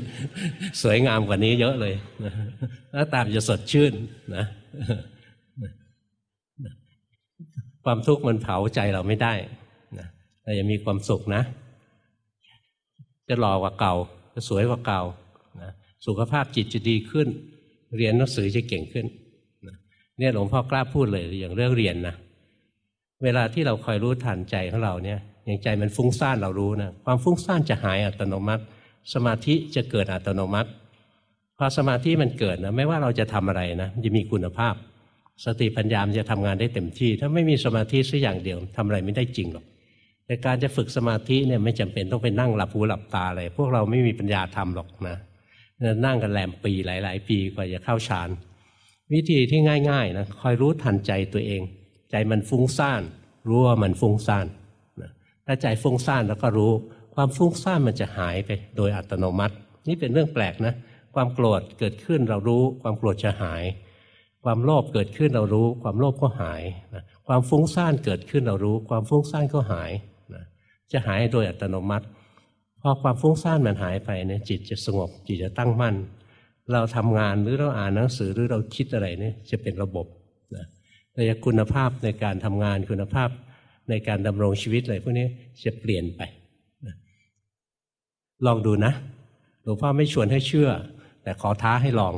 สวยงามกว่านี้เยอะเลยหน้าตาจะสดชื่นนะความทุกข์มันเผาใจเราไม่ได้นะเราจะมีความสุขนะ จะหล่อกว่าเก่า จะสวยกว่าเก่านะสุขภาพจิตจะดีขึ้น เรียนหนังสือจะเก่งขึ้นเนี่ยหลวงพ่อกล้าพูดเลยอย่างเรื่องเรียนนะเวลาที่เราคอยรู้ทันใจของเราเนี่ย อย่างใจมันฟุ้งซ่านเรารู้นะความฟุ้งซ่านจะหายอัตโนมัติ สมาธิจะเกิดอัตโนมัติพอสมาธิมันเกิดนะไม่ว่าเราจะทำอะไรนะจะมีคุณภาพ สติปัญญามจะทำงานได้เต็มที่ ถ้าไม่มีสมาธิสักอย่างเดียวทำอะไรไม่ได้จริงหรอกแต่การจะฝึกสมาธิเนี่ยไม่จำเป็นต้องไปนั่งหลับหูหลับตาอะไรพวกเราไม่มีปัญญาทำหรอกนะนั่งกันแรมปีหลาย ๆ ปีกว่าจะเข้าฌานวิธีที่ง่ายๆนะคอยรู้ทันใจตัวเอง ใจมันฟุ้งซ่านรู้ว่ามันฟุ้งซ่าน ถ้าใจฟุ้งซ่านแล้วก็รู้ ความฟุ้งซ่านมันจะหายไปโดยอัตโนมัติ นี่เป็นเรื่องแปลกนะ ความโกรธเกิดขึ้นเรารู้ ความโกรธจะหาย ความโลภเกิดขึ้นเรารู้ ความโลภก็หายความฟุ้งซ่านเกิดขึ้นเรารู้ ความฟุ้งซ่านก็หายจะหายโดยอัตโนมัติพอความฟุ้งซ่านมันหายไปเนี่ยจิตจะสงบจิตจะตั้งมั่น เราทำงานหรือเราอ่านหนังสือหรือเราคิดอะไรเนี่ยจะเป็นระบบนะแต่คุณภาพในการทำงานคุณภาพ ในการดำรงชีวิตอะไรพวกนี้จะเปลี่ยนไป ลองดูนะหลวงพ่อไม่ชวนให้เชื่อ แต่ขอท้าให้ลอง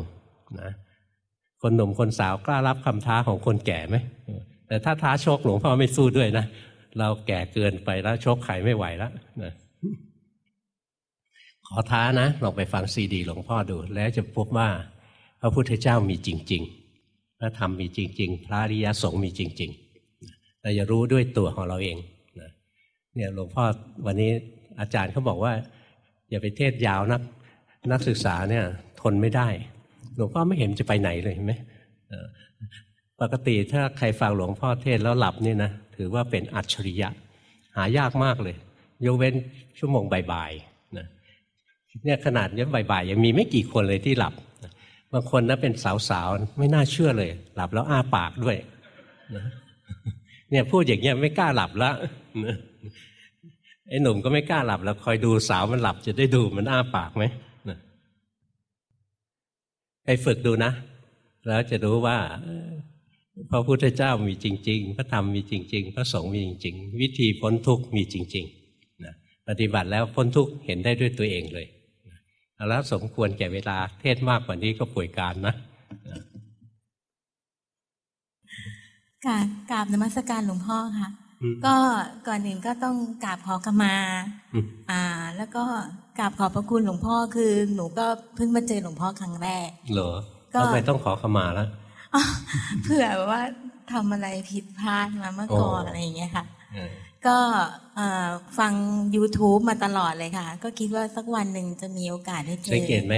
นะคนหนุ่มคนสาวกล้ารับคำท้าของคนแก่ไหมแต่ถ้าท้าชกหลวงพ่อไม่สู้ด้วยนะเราแก่เกินไปแล้วชกไขไม่ไหวแล้วนะขอท้านะลองไปฟังซีดีหลวงพ่อดู แล้วจะพบว่า พระพุทธเจ้ามีจริง ๆ พระธรรมมีจริง ๆ พระอริยสงฆ์มีจริง ๆ เราจะรู้ด้วยตัวของเราเองเนี่ยหลวงพ่อวันนี้อาจารย์เขาบอกว่า อย่าไปเทศยาวนักนักศึกษาเนี่ย ทนไม่ได้ หลวงพ่อไม่เห็นจะไปไหนเลยเห็นไหมปกติถ้าใครฟังหลวงพ่อเทศแล้วหลับนี่นะถือว่าเป็นอัจฉริยะ หายากมากเลยยกเว้นชั่วโมงบ่ายๆนะเนี่ยขนาดนี้บ่ายๆยังมีไม่กี่คนเลยที่หลับ บางคนนะเป็นสาวๆ ไม่น่าเชื่อเลย หลับแล้วอ้าปากด้วยนะ เนี่ยพูดอย่างเงี้ยไม่กล้าหลับแล้วไอ้หนุ่มก็ไม่กล้าหลับแล้ว คอยดูสาวมันหลับจะได้ดูมันอ้าปากไหมไปฝึกดูนะ แล้วจะรู้ว่าพระพุทธเจ้ามีจริง ๆ พระธรรมมีจริง ๆ พระสงฆ์มีจริง ๆ วิธีพ้นทุกข์มีจริงๆนะปฏิบัติแล้วพ้นทุกข์เห็นได้ด้วยตัวเองเลยแล้วสมควรแก่เวลาเทศมากกว่านี้ก็ป่วยการนะ กราบกราบนมัสการหลวงพ่อค่ะ ก็ก่อนหนึ่งก็ต้องกราบขอขมา อ่า แล้วก็กราบขอบพระคุณหลวงพ่อคือหนูก็เพิ่งมาเจอหลวงพ่อครั้งแรกเหรอทำไมต้องขอขมาแล้วเผื่อว่าทำอะไรผิดพลาดมาเมื่อก่อนอะไรอย่างเงี้ยค่ะก็ฟัง YouTube มาตลอดเลยค่ะ ก็คิดว่าสักวันหนึ่งจะมีโอกาสได้เจอสังเกตไหม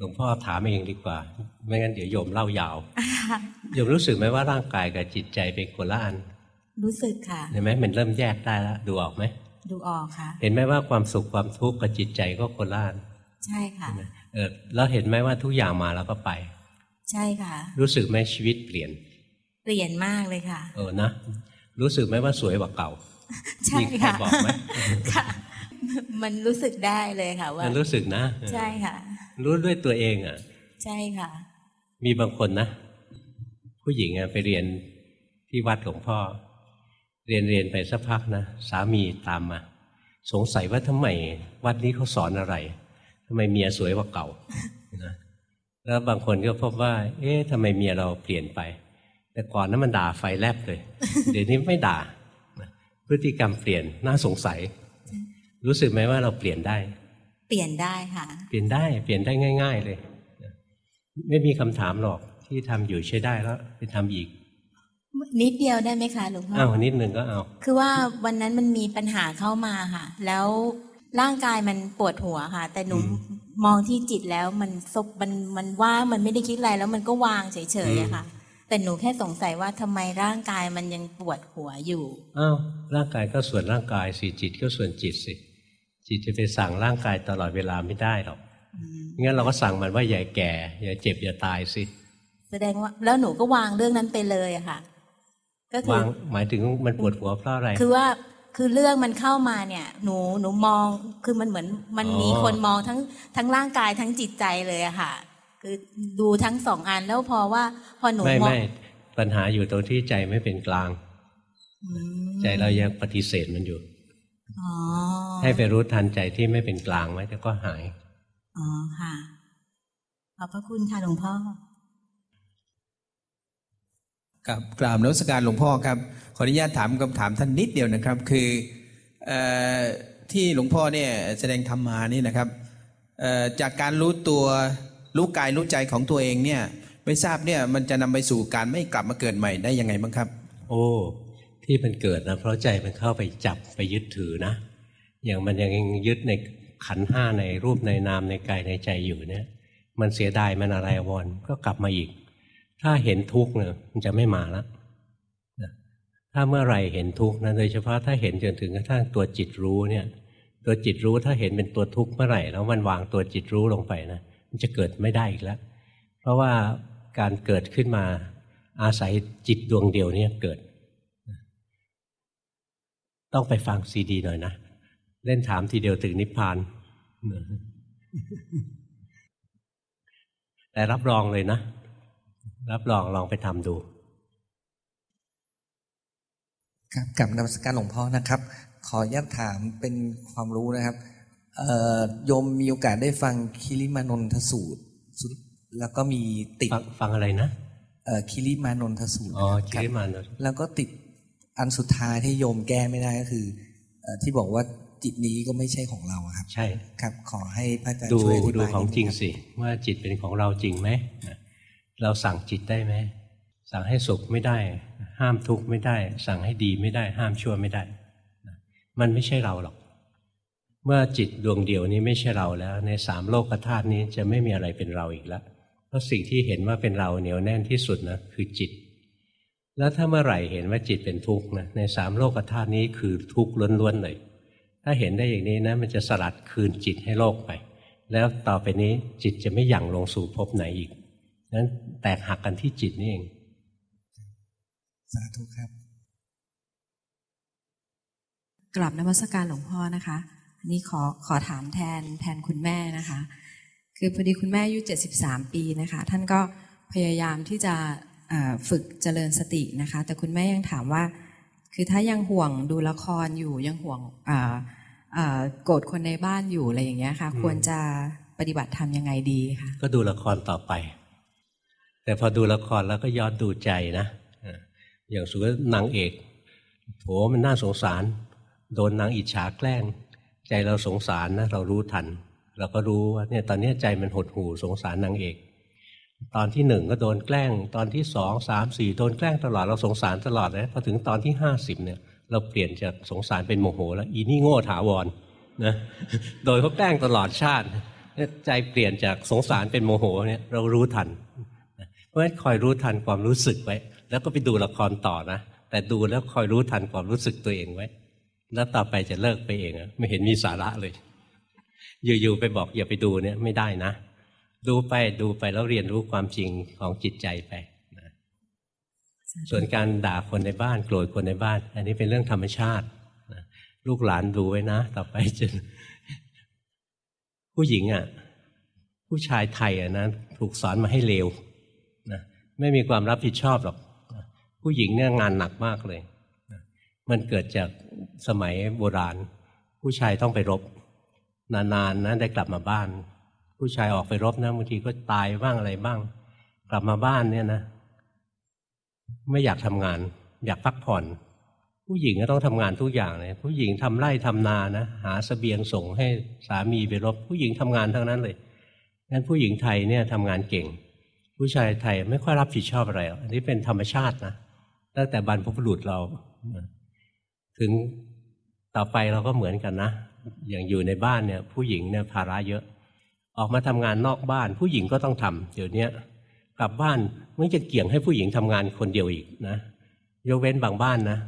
หลวงพ่อถามเองดีกว่า ไม่งั้นเดี๋ยวโยมเล่ายาวโยมรู้สึกไหมว่าร่างกายกับจิตใจเป็นคนละอัน รู้สึกค่ะเห็นไหมมันเริ่มแยกได้แล้วดูออกไหมดูออกค่ะ เห็นไหมว่าความสุขความทุกข์กับจิตใจก็คนละอันใช่ค่ะเออแล้วเห็นไหมว่าทุกอย่างมาแล้วก็ไป ใช่ค่ะ รู้สึกไหมชีวิตเปลี่ยน เปลี่ยนมากเลยค่ะ เออนะ รู้สึกไหมว่าสวยกว่าเก่าใช่ค่ะบอกไหมค่ะ มันรู้สึกได้เลยค่ะว่ามันรู้สึกนะ ใช่ค่ะ รู้ด้วยตัวเองอะ ใช่ค่ะ มีบางคนนะ ผู้หญิงไปเรียนที่วัดหลวงพ่อ เรียนเรียนไปสักพักนะสามีตามมา สงสัยว่าทำไมวัดนี้เขาสอนอะไรทำไมเมียสวยกว่าเก่านะแล้วบางคนก็พบว่า เอ๊ะทำไมเมียเราเปลี่ยนไป แต่ก่อนนั้นมันด่าไฟแลบเลย เดี๋ยวนี้ไม่ด่า พฤติกรรมเปลี่ยนน่าสงสัย รู้สึกไหมว่าเราเปลี่ยนได้ เปลี่ยนได้ค่ะ เปลี่ยนได้เปลี่ยนได้ง่าย ๆ เลย ไม่มีคำถามหรอกที่ทำอยู่ใช้ได้แล้วไปทำอีก นิดเดียวได้ไหมคะหลวงพ่ออ้าวนิดหนึ่งก็เอา คือว่าวันนั้นมันมีปัญหาเข้ามาค่ะ แล้วร่างกายมันปวดหัวค่ะ แต่หนูมองที่จิตแล้วมันซบมันมันว่างมันไม่ได้คิดอะไรแล้วมันก็วางเฉยๆค่ะ แต่หนูแค่สงสัยว่าทำไมร่างกายมันยังปวดหัวอยู่อ้าวร่างกายก็ส่วนร่างกายสิจิตก็ส่วนจิตสิ จิตจะไปสั่งร่างกายตลอดเวลาไม่ได้หรอกงั้นเราก็สั่งมันว่าอย่าแก่ อย่าเจ็บอย่าตายสิแสดงว่าแล้วหนูก็วางเรื่องนั้นไปเลยอะค่ะ ก็คือวางหมายถึงมันปวดหัวเพราะอะไร คือว่าคือเรื่องมันเข้ามาเนี่ย หนูหนูมองคือมันเหมือนมันมีคนมองทั้งทั้งร่างกายทั้งจิตใจเลยอะค่ะ คือดูทั้งสองอันแล้วพอว่า พอหนูไม่ไม่ปัญหาอยู่ตรงที่ใจไม่เป็นกลาง ใจเรายังปฏิเสธมันอยู่ ให้ไปรู้ทันใจที่ไม่เป็นกลางไว้แล้วก็หาย อ๋อค่ะ ขอบพระคุณค่ะหลวงพ่อกับกราบนักสการหลวงพ่อครับ ขออนุญาตถามคำถามท่านนิดเดียวนะครับ คืออที่หลวงพ่อเนี่ยแสดงธรรมมานี่นะครับจากการรู้ตัวรู้กายรู้ใจของตัวเองเนี่ยไม่ทราบเนี่ยมันจะนำไปสู่การไม่กลับมาเกิดใหม่ได้ยังไงบ้างครับ โอ้ ที่มันเกิดนะเพราะใจมันเข้าไปจับไปยึดถือนะ อย่างมันยังยึดในขันห้าในรูปในนามในกายในใจอยู่เนี่ย มันเสียดายมันอะไรวอนก็กลับมาอีก ถ้าเห็นทุกข์เนี่ยมันจะไม่มาล้วถ้าเมื่อไรเห็นทุกข์นะโดยเฉพาะถ้าเห็นจนถึงกระทั่งตัวจิตรู้เนี่ย ตัวจิตรู้ถ้าเห็นเป็นตัวทุกข์เมื่อไหร่แล้วมันวางตัวจิตรู้ลงไปนะมันจะเกิดไม่ได้อีกแล้ว เพราะว่าการเกิดขึ้นมาอาศัยจิตดวงเดียวนี้เกิด ต้องไปฟังซีดีหน่อยนะ เล่นถามทีเดียวถึงนิพพาน แต่รับรองเลยนะ รับรองลองไปทำดูครับกับนมัสการหลวงพ่อนะครับ ขออนุญาตถามเป็นความรู้นะครับโยมมีโอกาสได้ฟังคิริมานนทสูตร แล้วก็มีติด ฟังอะไรนะคิริมานนทสูตรอ๋อคิริมานนแล้วก็ติด อันสุดท้ายที่โยมแก้ไม่ได้ก็คือที่บอกว่าจิตนี้ก็ไม่ใช่ของเราครับ ใช่ครับ ขอให้พระอาจารย์ช่วยอธิบายดูของจริงสิ ว่าจิตเป็นของเราจริงไหมเราสั่งจิตได้ไหมสั่งให้สุขไม่ได้ ห้ามทุกข์ไม่ได้ สั่งให้ดีไม่ได้ ห้ามชั่วไม่ได้ มันไม่ใช่เราหรอก เมื่อจิตดวงเดียวนี้ไม่ใช่เราแล้ว ในสามโลกธาตุนี้จะไม่มีอะไรเป็นเราอีกแล้วเพราะสิ่งที่เห็นว่าเป็นเราเหนียวแน่นที่สุดนะคือจิต แล้วถ้าเมื่อไหร่เห็นว่าจิตเป็นทุกข์นะในสามโลกธาตุนี้คือทุกข์ล้วนๆเลยถ้าเห็นได้อย่างนี้นะมันจะสลัดคืนจิตให้โลกไป แล้วต่อไปนี้จิตจะไม่หยั่งลงสู่ภพไหนอีกนั้นแตกหักกันที่จิตนี่เอง สาธุครับ กลับนมัสการหลวงพ่อนะคะอันนี้ขอขอถามแทนแทนคุณแม่นะคะ คือพอดีคุณแม่อายุ73 ปีนะคะ ท่านก็พยายามที่จะเอ่อ ฝึกเจริญสตินะคะ แต่คุณแม่ยังถามว่า คือถ้ายังห่วงดูละครอยู่ยังห่วงเอ่อเอ่อโกรธคนในบ้านอยู่อะไรอย่างเงี้ยค่ะ ควรจะปฏิบัติธรรมยังไงดีคะก็ดูละครต่อไป แต่พอดูละครแล้วก็ย้อนดูใจนะอ่าอย่างสมมตินางเอกโถมันน่าสงสาร โดนนางอิจฉาแกล้ง ใจเราสงสารนะเรารู้ทัน เราก็รู้ว่าเนี่ยตอนนี้ใจมันหดหู่สงสารนางเอก ตอนที่หนึ่งก็โดนแกล้ง ตอนที่สองสามสี่โดนแกล้งตลอดเราสงสารตลอดเลยพอถึงตอนที่ห้าสิบเนี่ย เราเปลี่ยนจากสงสารเป็นโมโห แล้วอีนี่โง่ถาวรนะโดยเขาแกล้งตลอดชาติใจเปลี่ยนจากสงสารเป็นโมโหเนี่ยเรารู้ทัน เพราะฉะนั้นคอยรู้ทันความรู้สึกไว้ แล้วก็ไปดูละครต่อนะ แต่ดูแล้วคอยรู้ทันความรู้สึกตัวเองไว้ แล้วต่อไปจะเลิกไปเองอะไม่เห็นมีสาระเลย อยู่ๆไปบอกอย่าไปดูเนี่ยไม่ได้นะ ดูไปดูไปแล้วเรียนรู้ความจริงของจิตใจไปนะส่วนการด่าคนในบ้านโกรธคนในบ้าน อันนี้เป็นเรื่องธรรมชาตินะลูกหลานดูไว้นะ ต่อไปจะผู้หญิงอะ ผู้ชายไทยอะนะถูกสอนมาให้เลวนะไม่มีความรับผิดชอบหรอกนะผู้หญิงเนี่ยงานหนักมากเลยนะมันเกิดจากสมัยโบราณ ผู้ชายต้องไปรบ นานๆนะได้กลับมาบ้าน ผู้ชายออกไปรบนะบางทีก็ตายบ้างอะไรบ้าง กลับมาบ้านเนี่ยนะไม่อยากทำงาน อยากพักผ่อน ผู้หญิงก็ต้องทำงานทุกอย่างเลยผู้หญิงทำไร่ทำนานะหาสเสบียงส่งให้สามีไปรบ ผู้หญิงทำงานทั้งนั้นเลยงั้นผู้หญิงไทยเนี่ยทำงานเก่ง ผู้ชายไทยไม่ค่อยรับผิดชอบอะไรอกอันนี้เป็นธรรมชาตินะตั้งแต่บรรพบุรุษเรา ถึงต่อไปเราก็เหมือนกันนะ อย่างอยู่ในบ้านเนี่ย ผู้หญิงเนี่ยภาระเยอะ ออกมาทำงานนอกบ้าน ผู้หญิงก็ต้องทำเดี๋ยวนี้กลับบ้านมันจะเกี่ยงให้ผู้หญิงทำงานคนเดียวอีกนะยกเว้นบางบ้านนะ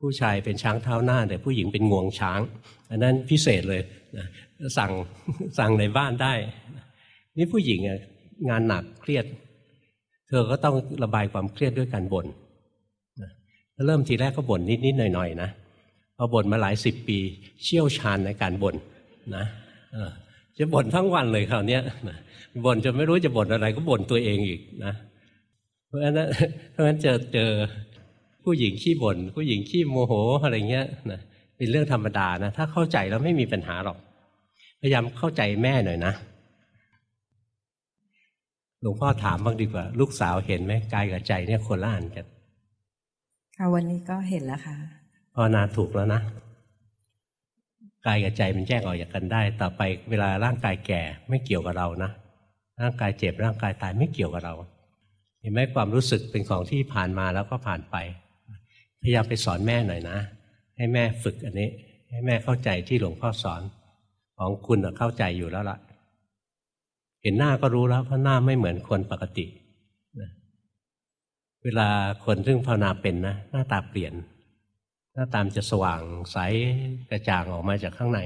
ผู้ชายเป็นช้างเท้าหน้าแต่ผู้หญิงเป็นงวงช้าง อันนั้นพิเศษเลยนะสั่งสั่งในบ้านได้ นี่ผู้หญิงงานหนักเครียด เธอก็ต้องระบายความเครียดด้วยการบ่นนะเริ่มทีแรกก็บ่นนิดๆหน่อยๆนะพอบ่นมาหลายสิบปี เชี่ยวชาญในการบ่นนะ จะบ่นทั้งวันเลยคราวเนี้ยนะบ่นจนไม่รู้จะบ่นอะไรก็บ่นตัวเองอีกนะ เพราะฉะนั้นเพราะฉะนั้นเจอเจอผู้หญิงขี้บ่นผู้หญิงขี้โมโหอะไรเงี้ยนะเป็นเรื่องธรรมดานะ ถ้าเข้าใจแล้วไม่มีปัญหาหรอก พยายามเข้าใจแม่หน่อยนะหลวงพ่อถามบ้างดีกว่า ลูกสาวเห็นไหมกายกับใจเนี่ยคนละอันกันค่ะวันนี้ก็เห็นแล้วค่ะภาวนาถูกแล้วนะ กายกับใจมันแยกออกจากกันได้ ต่อไปเวลาร่างกายแก่ไม่เกี่ยวกับเรานะร่างกายเจ็บร่างกายตายไม่เกี่ยวกับเรา เห็นไหมความรู้สึกเป็นของที่ผ่านมาแล้วก็ผ่านไป พยายามไปสอนแม่หน่อยนะ ให้แม่ฝึกอันนี้ ให้แม่เข้าใจที่หลวงพ่อสอน ของคุณเข้าใจอยู่แล้วล่ะ เห็นหน้าก็รู้แล้วเพราะหน้าไม่เหมือนคนปกตินะเวลาคนซึ่งภาวนาเป็นนะหน้าตาเปลี่ยน หน้าตามจะสว่างใสกระจ่างออกมาจากข้างใน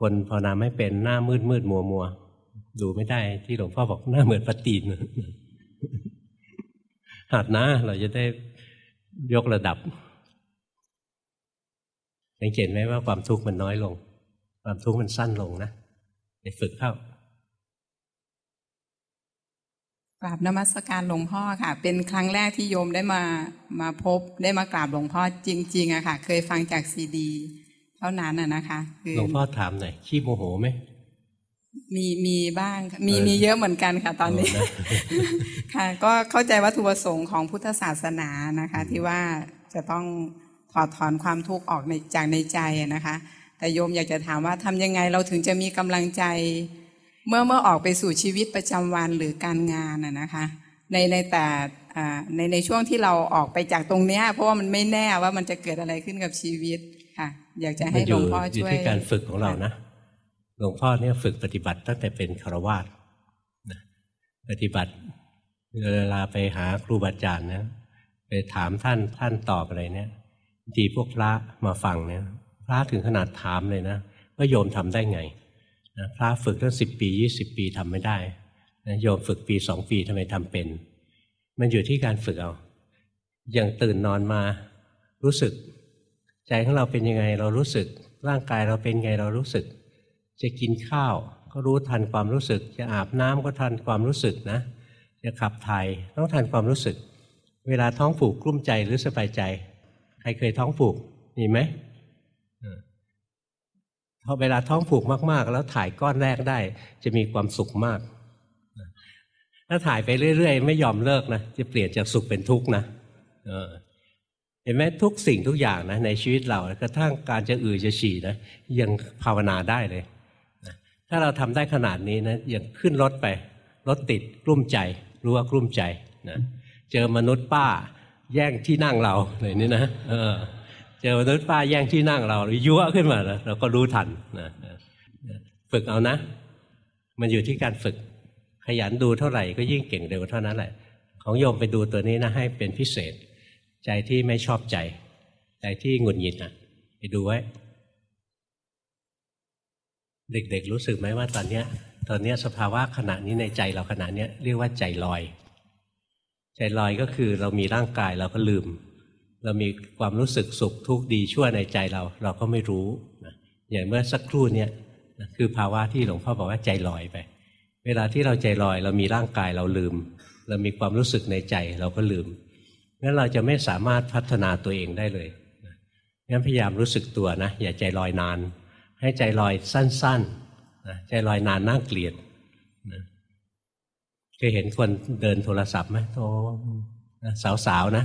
คนภาวนาไม่เป็นหน้ามืดมืดมัวมัวดูไม่ได้ที่หลวงพ่อบอกหน้าเหมือนปฏินหัดนะ เราจะได้ยกระดับสังเกตไหมว่าความทุกข์มันน้อยลง ความทุกข์มันสั้นลงนะไปฝึกเข้า กราบนมัสการหลวงพ่อค่ะ เป็นครั้งแรกที่โยมได้มามาพบได้มากราบหลวงพ่อจริงๆอะค่ะ เคยฟังจากซีดี เท่านั้นอะนะคะคือหลวงพ่อถามหน่อยขี้โมโหไหมมีมีบ้างค่ะมีเออมีเยอะเหมือนกันค่ะตอนนี้เออนะค่ะ ก็เข้าใจวัตถุประสงค์ของพุทธศาสนานะคะ ที่ว่าจะต้องถอดถอนความทุกข์ออกในจากในใจอะนะคะ แต่โยมอยากจะถามว่าทำยังไงเราถึงจะมีกำลังใจ เมื่อเมื่อออกไปสู่ชีวิตประจำวันหรือการงานอะนะคะในในแต่อ่าในในช่วงที่เราออกไปจากตรงเนี้ยเพราะว่ามันไม่แน่ว่ามันจะเกิดอะไรขึ้นกับชีวิตค่ะอยากจะให้หลวงพ่อมันอยู่ช่วยที่การฝึกของเรานะหลวงพ่อเนี่ยฝึกปฏิบัติตั้งแต่เป็นคารวาสนะปฏิบัติเวลาไปหาครูบาอาจารย์นะไปถามท่านท่านตอบอะไรเนี่ยดีพวกพระมาฟังเนี่ยพระถึงขนาดถามเลยนะว่าโยมทำได้ไง นะพระฝึกตั้งสิบปียี่สิบปีทำไม่ได้นะโยมฝึกปีสองปีทำไมทำเป็น มันอยู่ที่การฝึกเอา อย่างตื่นนอนมารู้สึก ใจของเราเป็นยังไงเรารู้สึก ร่างกายเราเป็นไงเรารู้สึก จะกินข้าวก็รู้ทันความรู้สึก จะอาบน้ำก็ทันความรู้สึกนะ จะขับถ่ายต้องทันความรู้สึก เวลาท้องผูกกลุ้มใจหรือสบายใจ ใครเคยท้องผูกมีไหม พอเวลาท้องผูกมาก ๆ แล้วถ่ายก้อนแรกได้ จะมีความสุขมาก ถ้าถ่ายไปเรื่อย ๆ ไม่ยอมเลิกนะจะเปลี่ยนจากสุขเป็นทุกข์นะเห็นไหมทุกสิ่งทุกอย่างนะในชีวิตเรากระทั่งการจะอือจะฉี่นะยังภาวนาได้เลยถ้าเราทำได้ขนาดนี้นะยังขึ้นรถไปรถติดกลุ้มใจรู้ว่ากลุ้มใจนะเจอมนุษย์ป้าแย่งที่นั่งเราเลยนี่นะเออ เจอมนุษย์ป้าแย่งที่นั่งเราหรือยั่วขึ้นมานะเราก็รู้ทันนะฝึกเอานะ มันอยู่ที่การฝึกขยันดูเท่าไหร่ก็ยิ่งเก่งเร็วเท่านั้นแหละ ของโยมไปดูตัวนี้นะให้เป็นพิเศษ ใจที่ไม่ชอบใจ ใจที่หงุดหงิดนะไปดูไว้ เด็กๆรู้สึกไหมว่าตอนเนี้ยตอนเนี้ยสภาวะขณะนี้ในใจเราขณะเนี้ยเรียกว่าใจลอย ใจลอยก็คือเรามีร่างกายเราก็ลืม เรามีความรู้สึกสุขทุกข์ดีชั่วในใจเรา เราก็ไม่รู้นะอย่างเมื่อสักครู่เนี้ยคือภาวะที่หลวงพ่อบอกว่าใจลอยไป เวลาที่เราใจลอย เรามีร่างกายเราลืม เรามีความรู้สึกในใจเราก็ลืมงั้นเราจะไม่สามารถพัฒนาตัวเองได้เลยงั้นพยายามรู้สึกตัวนะอย่าใจลอยนาน ให้ใจลอยสั้นๆใจลอยนานน่าเกลียดเคยเห็นคนเดินโทรศัพท์ไหมโทรสาวๆนะ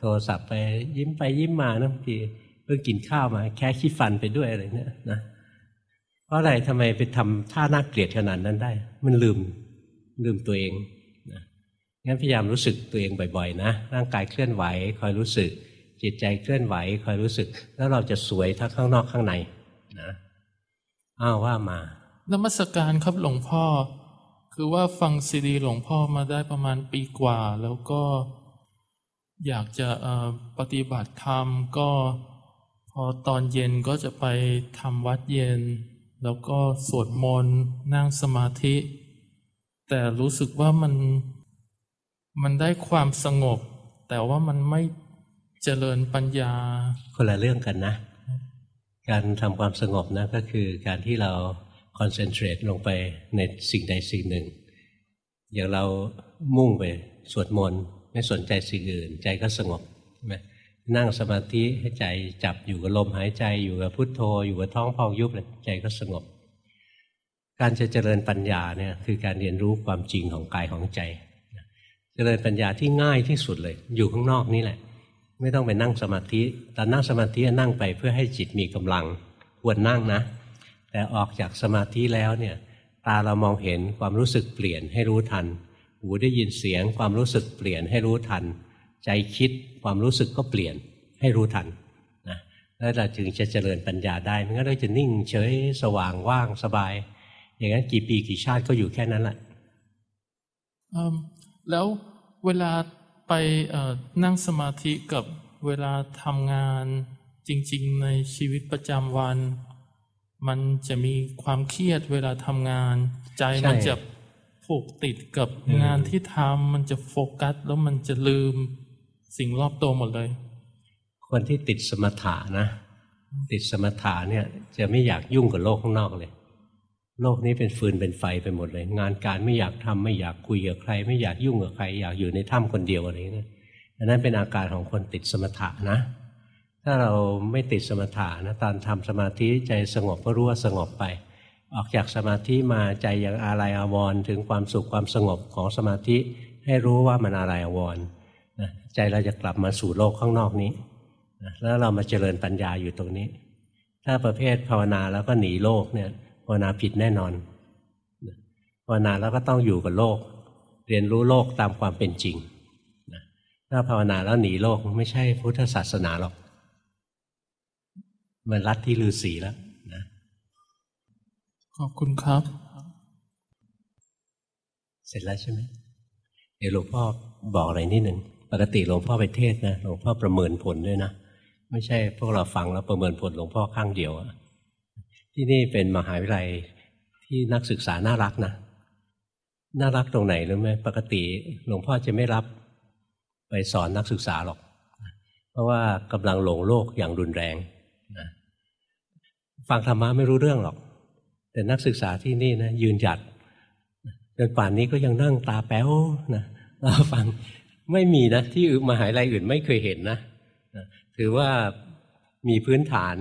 โทรศัพท์ไปยิ้มไปยิ้มมานะบางทีเพิ่งกินข้าวมา แค่ขี้ฟันไปด้วยอะไรเนี่ยนะเพราะอะไรทำไมไปทำท่าน่าเกลียดขนาดนั้นได้ มันลืมลืมตัวเองนะงั้นพยายามรู้สึกตัวเองบ่อยๆ นะร่างกายเคลื่อนไหวคอยรู้สึก จิตใจเคลื่อนไหวคอยรู้สึก แล้วเราจะสวยทั้งข้างนอกข้างในนะอ้าวว่ามานมัสการครับหลวงพ่อ คือว่าฟังซีดีหลวงพ่อมาได้ประมาณปีกว่า แล้วก็ อยากจะปฏิบัติธรรมก็พอตอนเย็นก็จะไปทำวัดเย็น แล้วก็สวดมนต์นั่งสมาธิ แต่รู้สึกว่ามันมันได้ความสงบ แต่ว่ามันไม่เจริญปัญญา คนละเรื่องกันนะ การทำความสงบนะก็คือการที่เราคอนเซนเทรตลงไปในสิ่งใดสิ่งหนึ่ง อย่างเรามุ่งไปสวดมนต์ ไม่สนใจสิ่งอื่น ใจก็สงบนั่งสมาธิให้ใจจับอยู่กับลมหายใจอยู่กับพุทโธ อยู่กับท้องพองยุบเลยใจก็สงบ การจะเจริญปัญญาเนี่ยคือการเรียนรู้ความจริงของกายของใจ เจริญปัญญาที่ง่ายที่สุดเลย อยู่ข้างนอกนี่แหละ ไม่ต้องไปนั่งสมาธิตอนนั่งสมาธินั่งไปเพื่อให้จิตมีกำลังควรนั่งนะ แต่ออกจากสมาธิแล้วเนี่ยตาเรามองเห็นความรู้สึกเปลี่ยนให้รู้ทัน หูได้ยินเสียงความรู้สึกเปลี่ยนให้รู้ทัน ใจคิดความรู้สึกก็เปลี่ยนให้รู้ทันนะแล้วเราจึงจะเจริญปัญญาได้ไม่งั้นเราจะนิ่งเฉยสว่างว่างสบาย อย่างนั้นกี่ปีกี่ชาติก็อยู่แค่นั้นแหละแล้วเวลาไปนั่งสมาธิกับเวลาทำงานจริง ๆ ในชีวิตประจำวัน มันจะมีความเครียดเวลาทำงาน ใจมันจะ ผูกติดกับงานที่ทำมันจะโฟกัส แล้วมันจะลืมสิ่งรอบตัวหมดเลย คนที่ติดสมถะนะ ติดสมถะเนี่ย จะไม่อยากยุ่งกับโลกข้างนอกเลย โลกนี้เป็นฟืนเป็นไฟไปหมดเลย งานการไม่อยากทำไม่อยากคุยกับใคร ไม่อยากยุ่งกับใคร อยากอยู่ในถ้ำคนเดียวอะไรนี้นะอันนั้นเป็นอาการของคนติดสมถะนะ ถ้าเราไม่ติดสมถะนะตอนทำสมาธิใจสงบก็รู้ว่าสงบไป ออกจากสมาธิมาใจยังอาลัยอาวรถึงความสุขความสงบของสมาธิ ให้รู้ว่ามันอาลัยอาวรนะใจเราจะกลับมาสู่โลกข้างนอกนี้นะแล้วเรามาเจริญปัญญาอยู่ตรงนี้ ถ้าประเภทภาวนาแล้วก็หนีโลกเนี่ยภาวนาผิดแน่นอนภาวนาแล้วก็ต้องอยู่กับโลก เรียนรู้โลกตามความเป็นจริงถ้าภาวนาแล้วหนีโลกไม่ใช่พุทธศาสนาหรอก มันรัดที่ลือสีแล้ว ขอบคุณครับ เสร็จแล้วใช่ไหมเดี๋ยวหลวงพ่อบอกอะไรนิดหนึ่งปกติหลวงพ่อไปเทศนะหลวงพ่อประเมินผลด้วยนะไม่ใช่พวกเราฟังแล้วประเมินผลหลวงพ่อข้างเดียวอะที่นี่เป็นมหาวิทยาลัยที่นักศึกษาน่ารักนะน่ารักตรงไหนรู้ไหมปกติหลวงพ่อจะไม่รับไปสอนนักศึกษาหรอก เพราะว่ากำลังหลงโลกอย่างรุนแรงนะฟังธรรมะไม่รู้เรื่องหรอก แต่นักศึกษาที่นี่นะยืนหยัดจนป่านนี้ก็ยังนั่งตาแป๊วนะเราฟังไม่มีนะที่อื่นมหาลัยอื่นไม่เคยเห็นนะนะถือว่ามีพื้นฐาน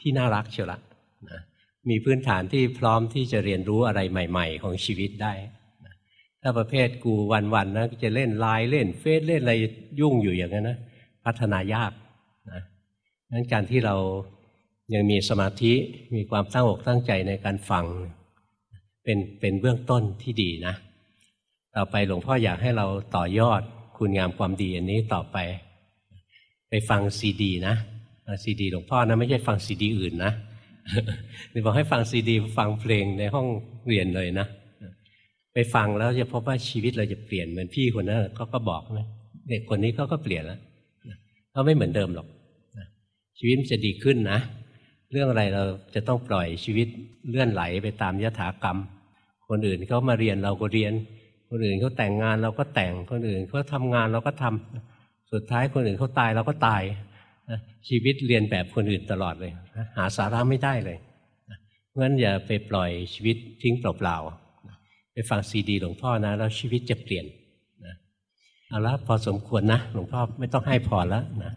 ที่น่ารักเชียวละนะมีพื้นฐานที่พร้อมที่จะเรียนรู้อะไรใหม่ ๆ ของชีวิตได้นะถ้าประเภทกูวันๆนะจะเล่นไลน์เล่นเฟซเล่นอะไรยุ่งอยู่อย่างนั้นนะพัฒนายากนะงั้นการที่เรา ยังมีสมาธิมีความตั้งอกตั้งใจในการฟัง เป็นเป็นเบื้องต้นที่ดีนะ ต่อไปหลวงพ่ออยากให้เราต่อยอดคุณงามความดีอันนี้ต่อไป ไปฟังซีดีนะซีดีหลวงพ่อนะไม่ใช่ฟังซีดีอื่นนะหรือบอกให้ฟังซีดี ฟังเพลงในห้องเรียนเลยนะ ไปฟังแล้วจะพบว่าชีวิตเราจะเปลี่ยนเหมือนพี่คนนั้นเขาก็บอกนะเด็กคนนี้เขาก็เปลี่ยนแล้วเขาไม่เหมือนเดิมหรอกชีวิตมันจะดีขึ้นนะ เรื่องอะไรเราจะต้องปล่อยชีวิตเลื่อนไหลไปตามยถากรรม คนอื่นเขามาเรียนเราก็เรียน คนอื่นเขาแต่งงานเราก็แต่ง คนอื่นเขาทำงานเราก็ทำสุดท้ายคนอื่นเขาตายเราก็ตายชีวิตเรียนแบบคนอื่นตลอดเลย หาสาระไม่ได้เลยเพราะฉะนั้นอย่าไปปล่อยชีวิตทิ้งเปล่าๆไปฟังซีดีหลวงพ่อนะแล้วชีวิตจะเปลี่ยนนะเอาละพอสมควรนะหลวงพ่อไม่ต้องให้พรแล้วนะ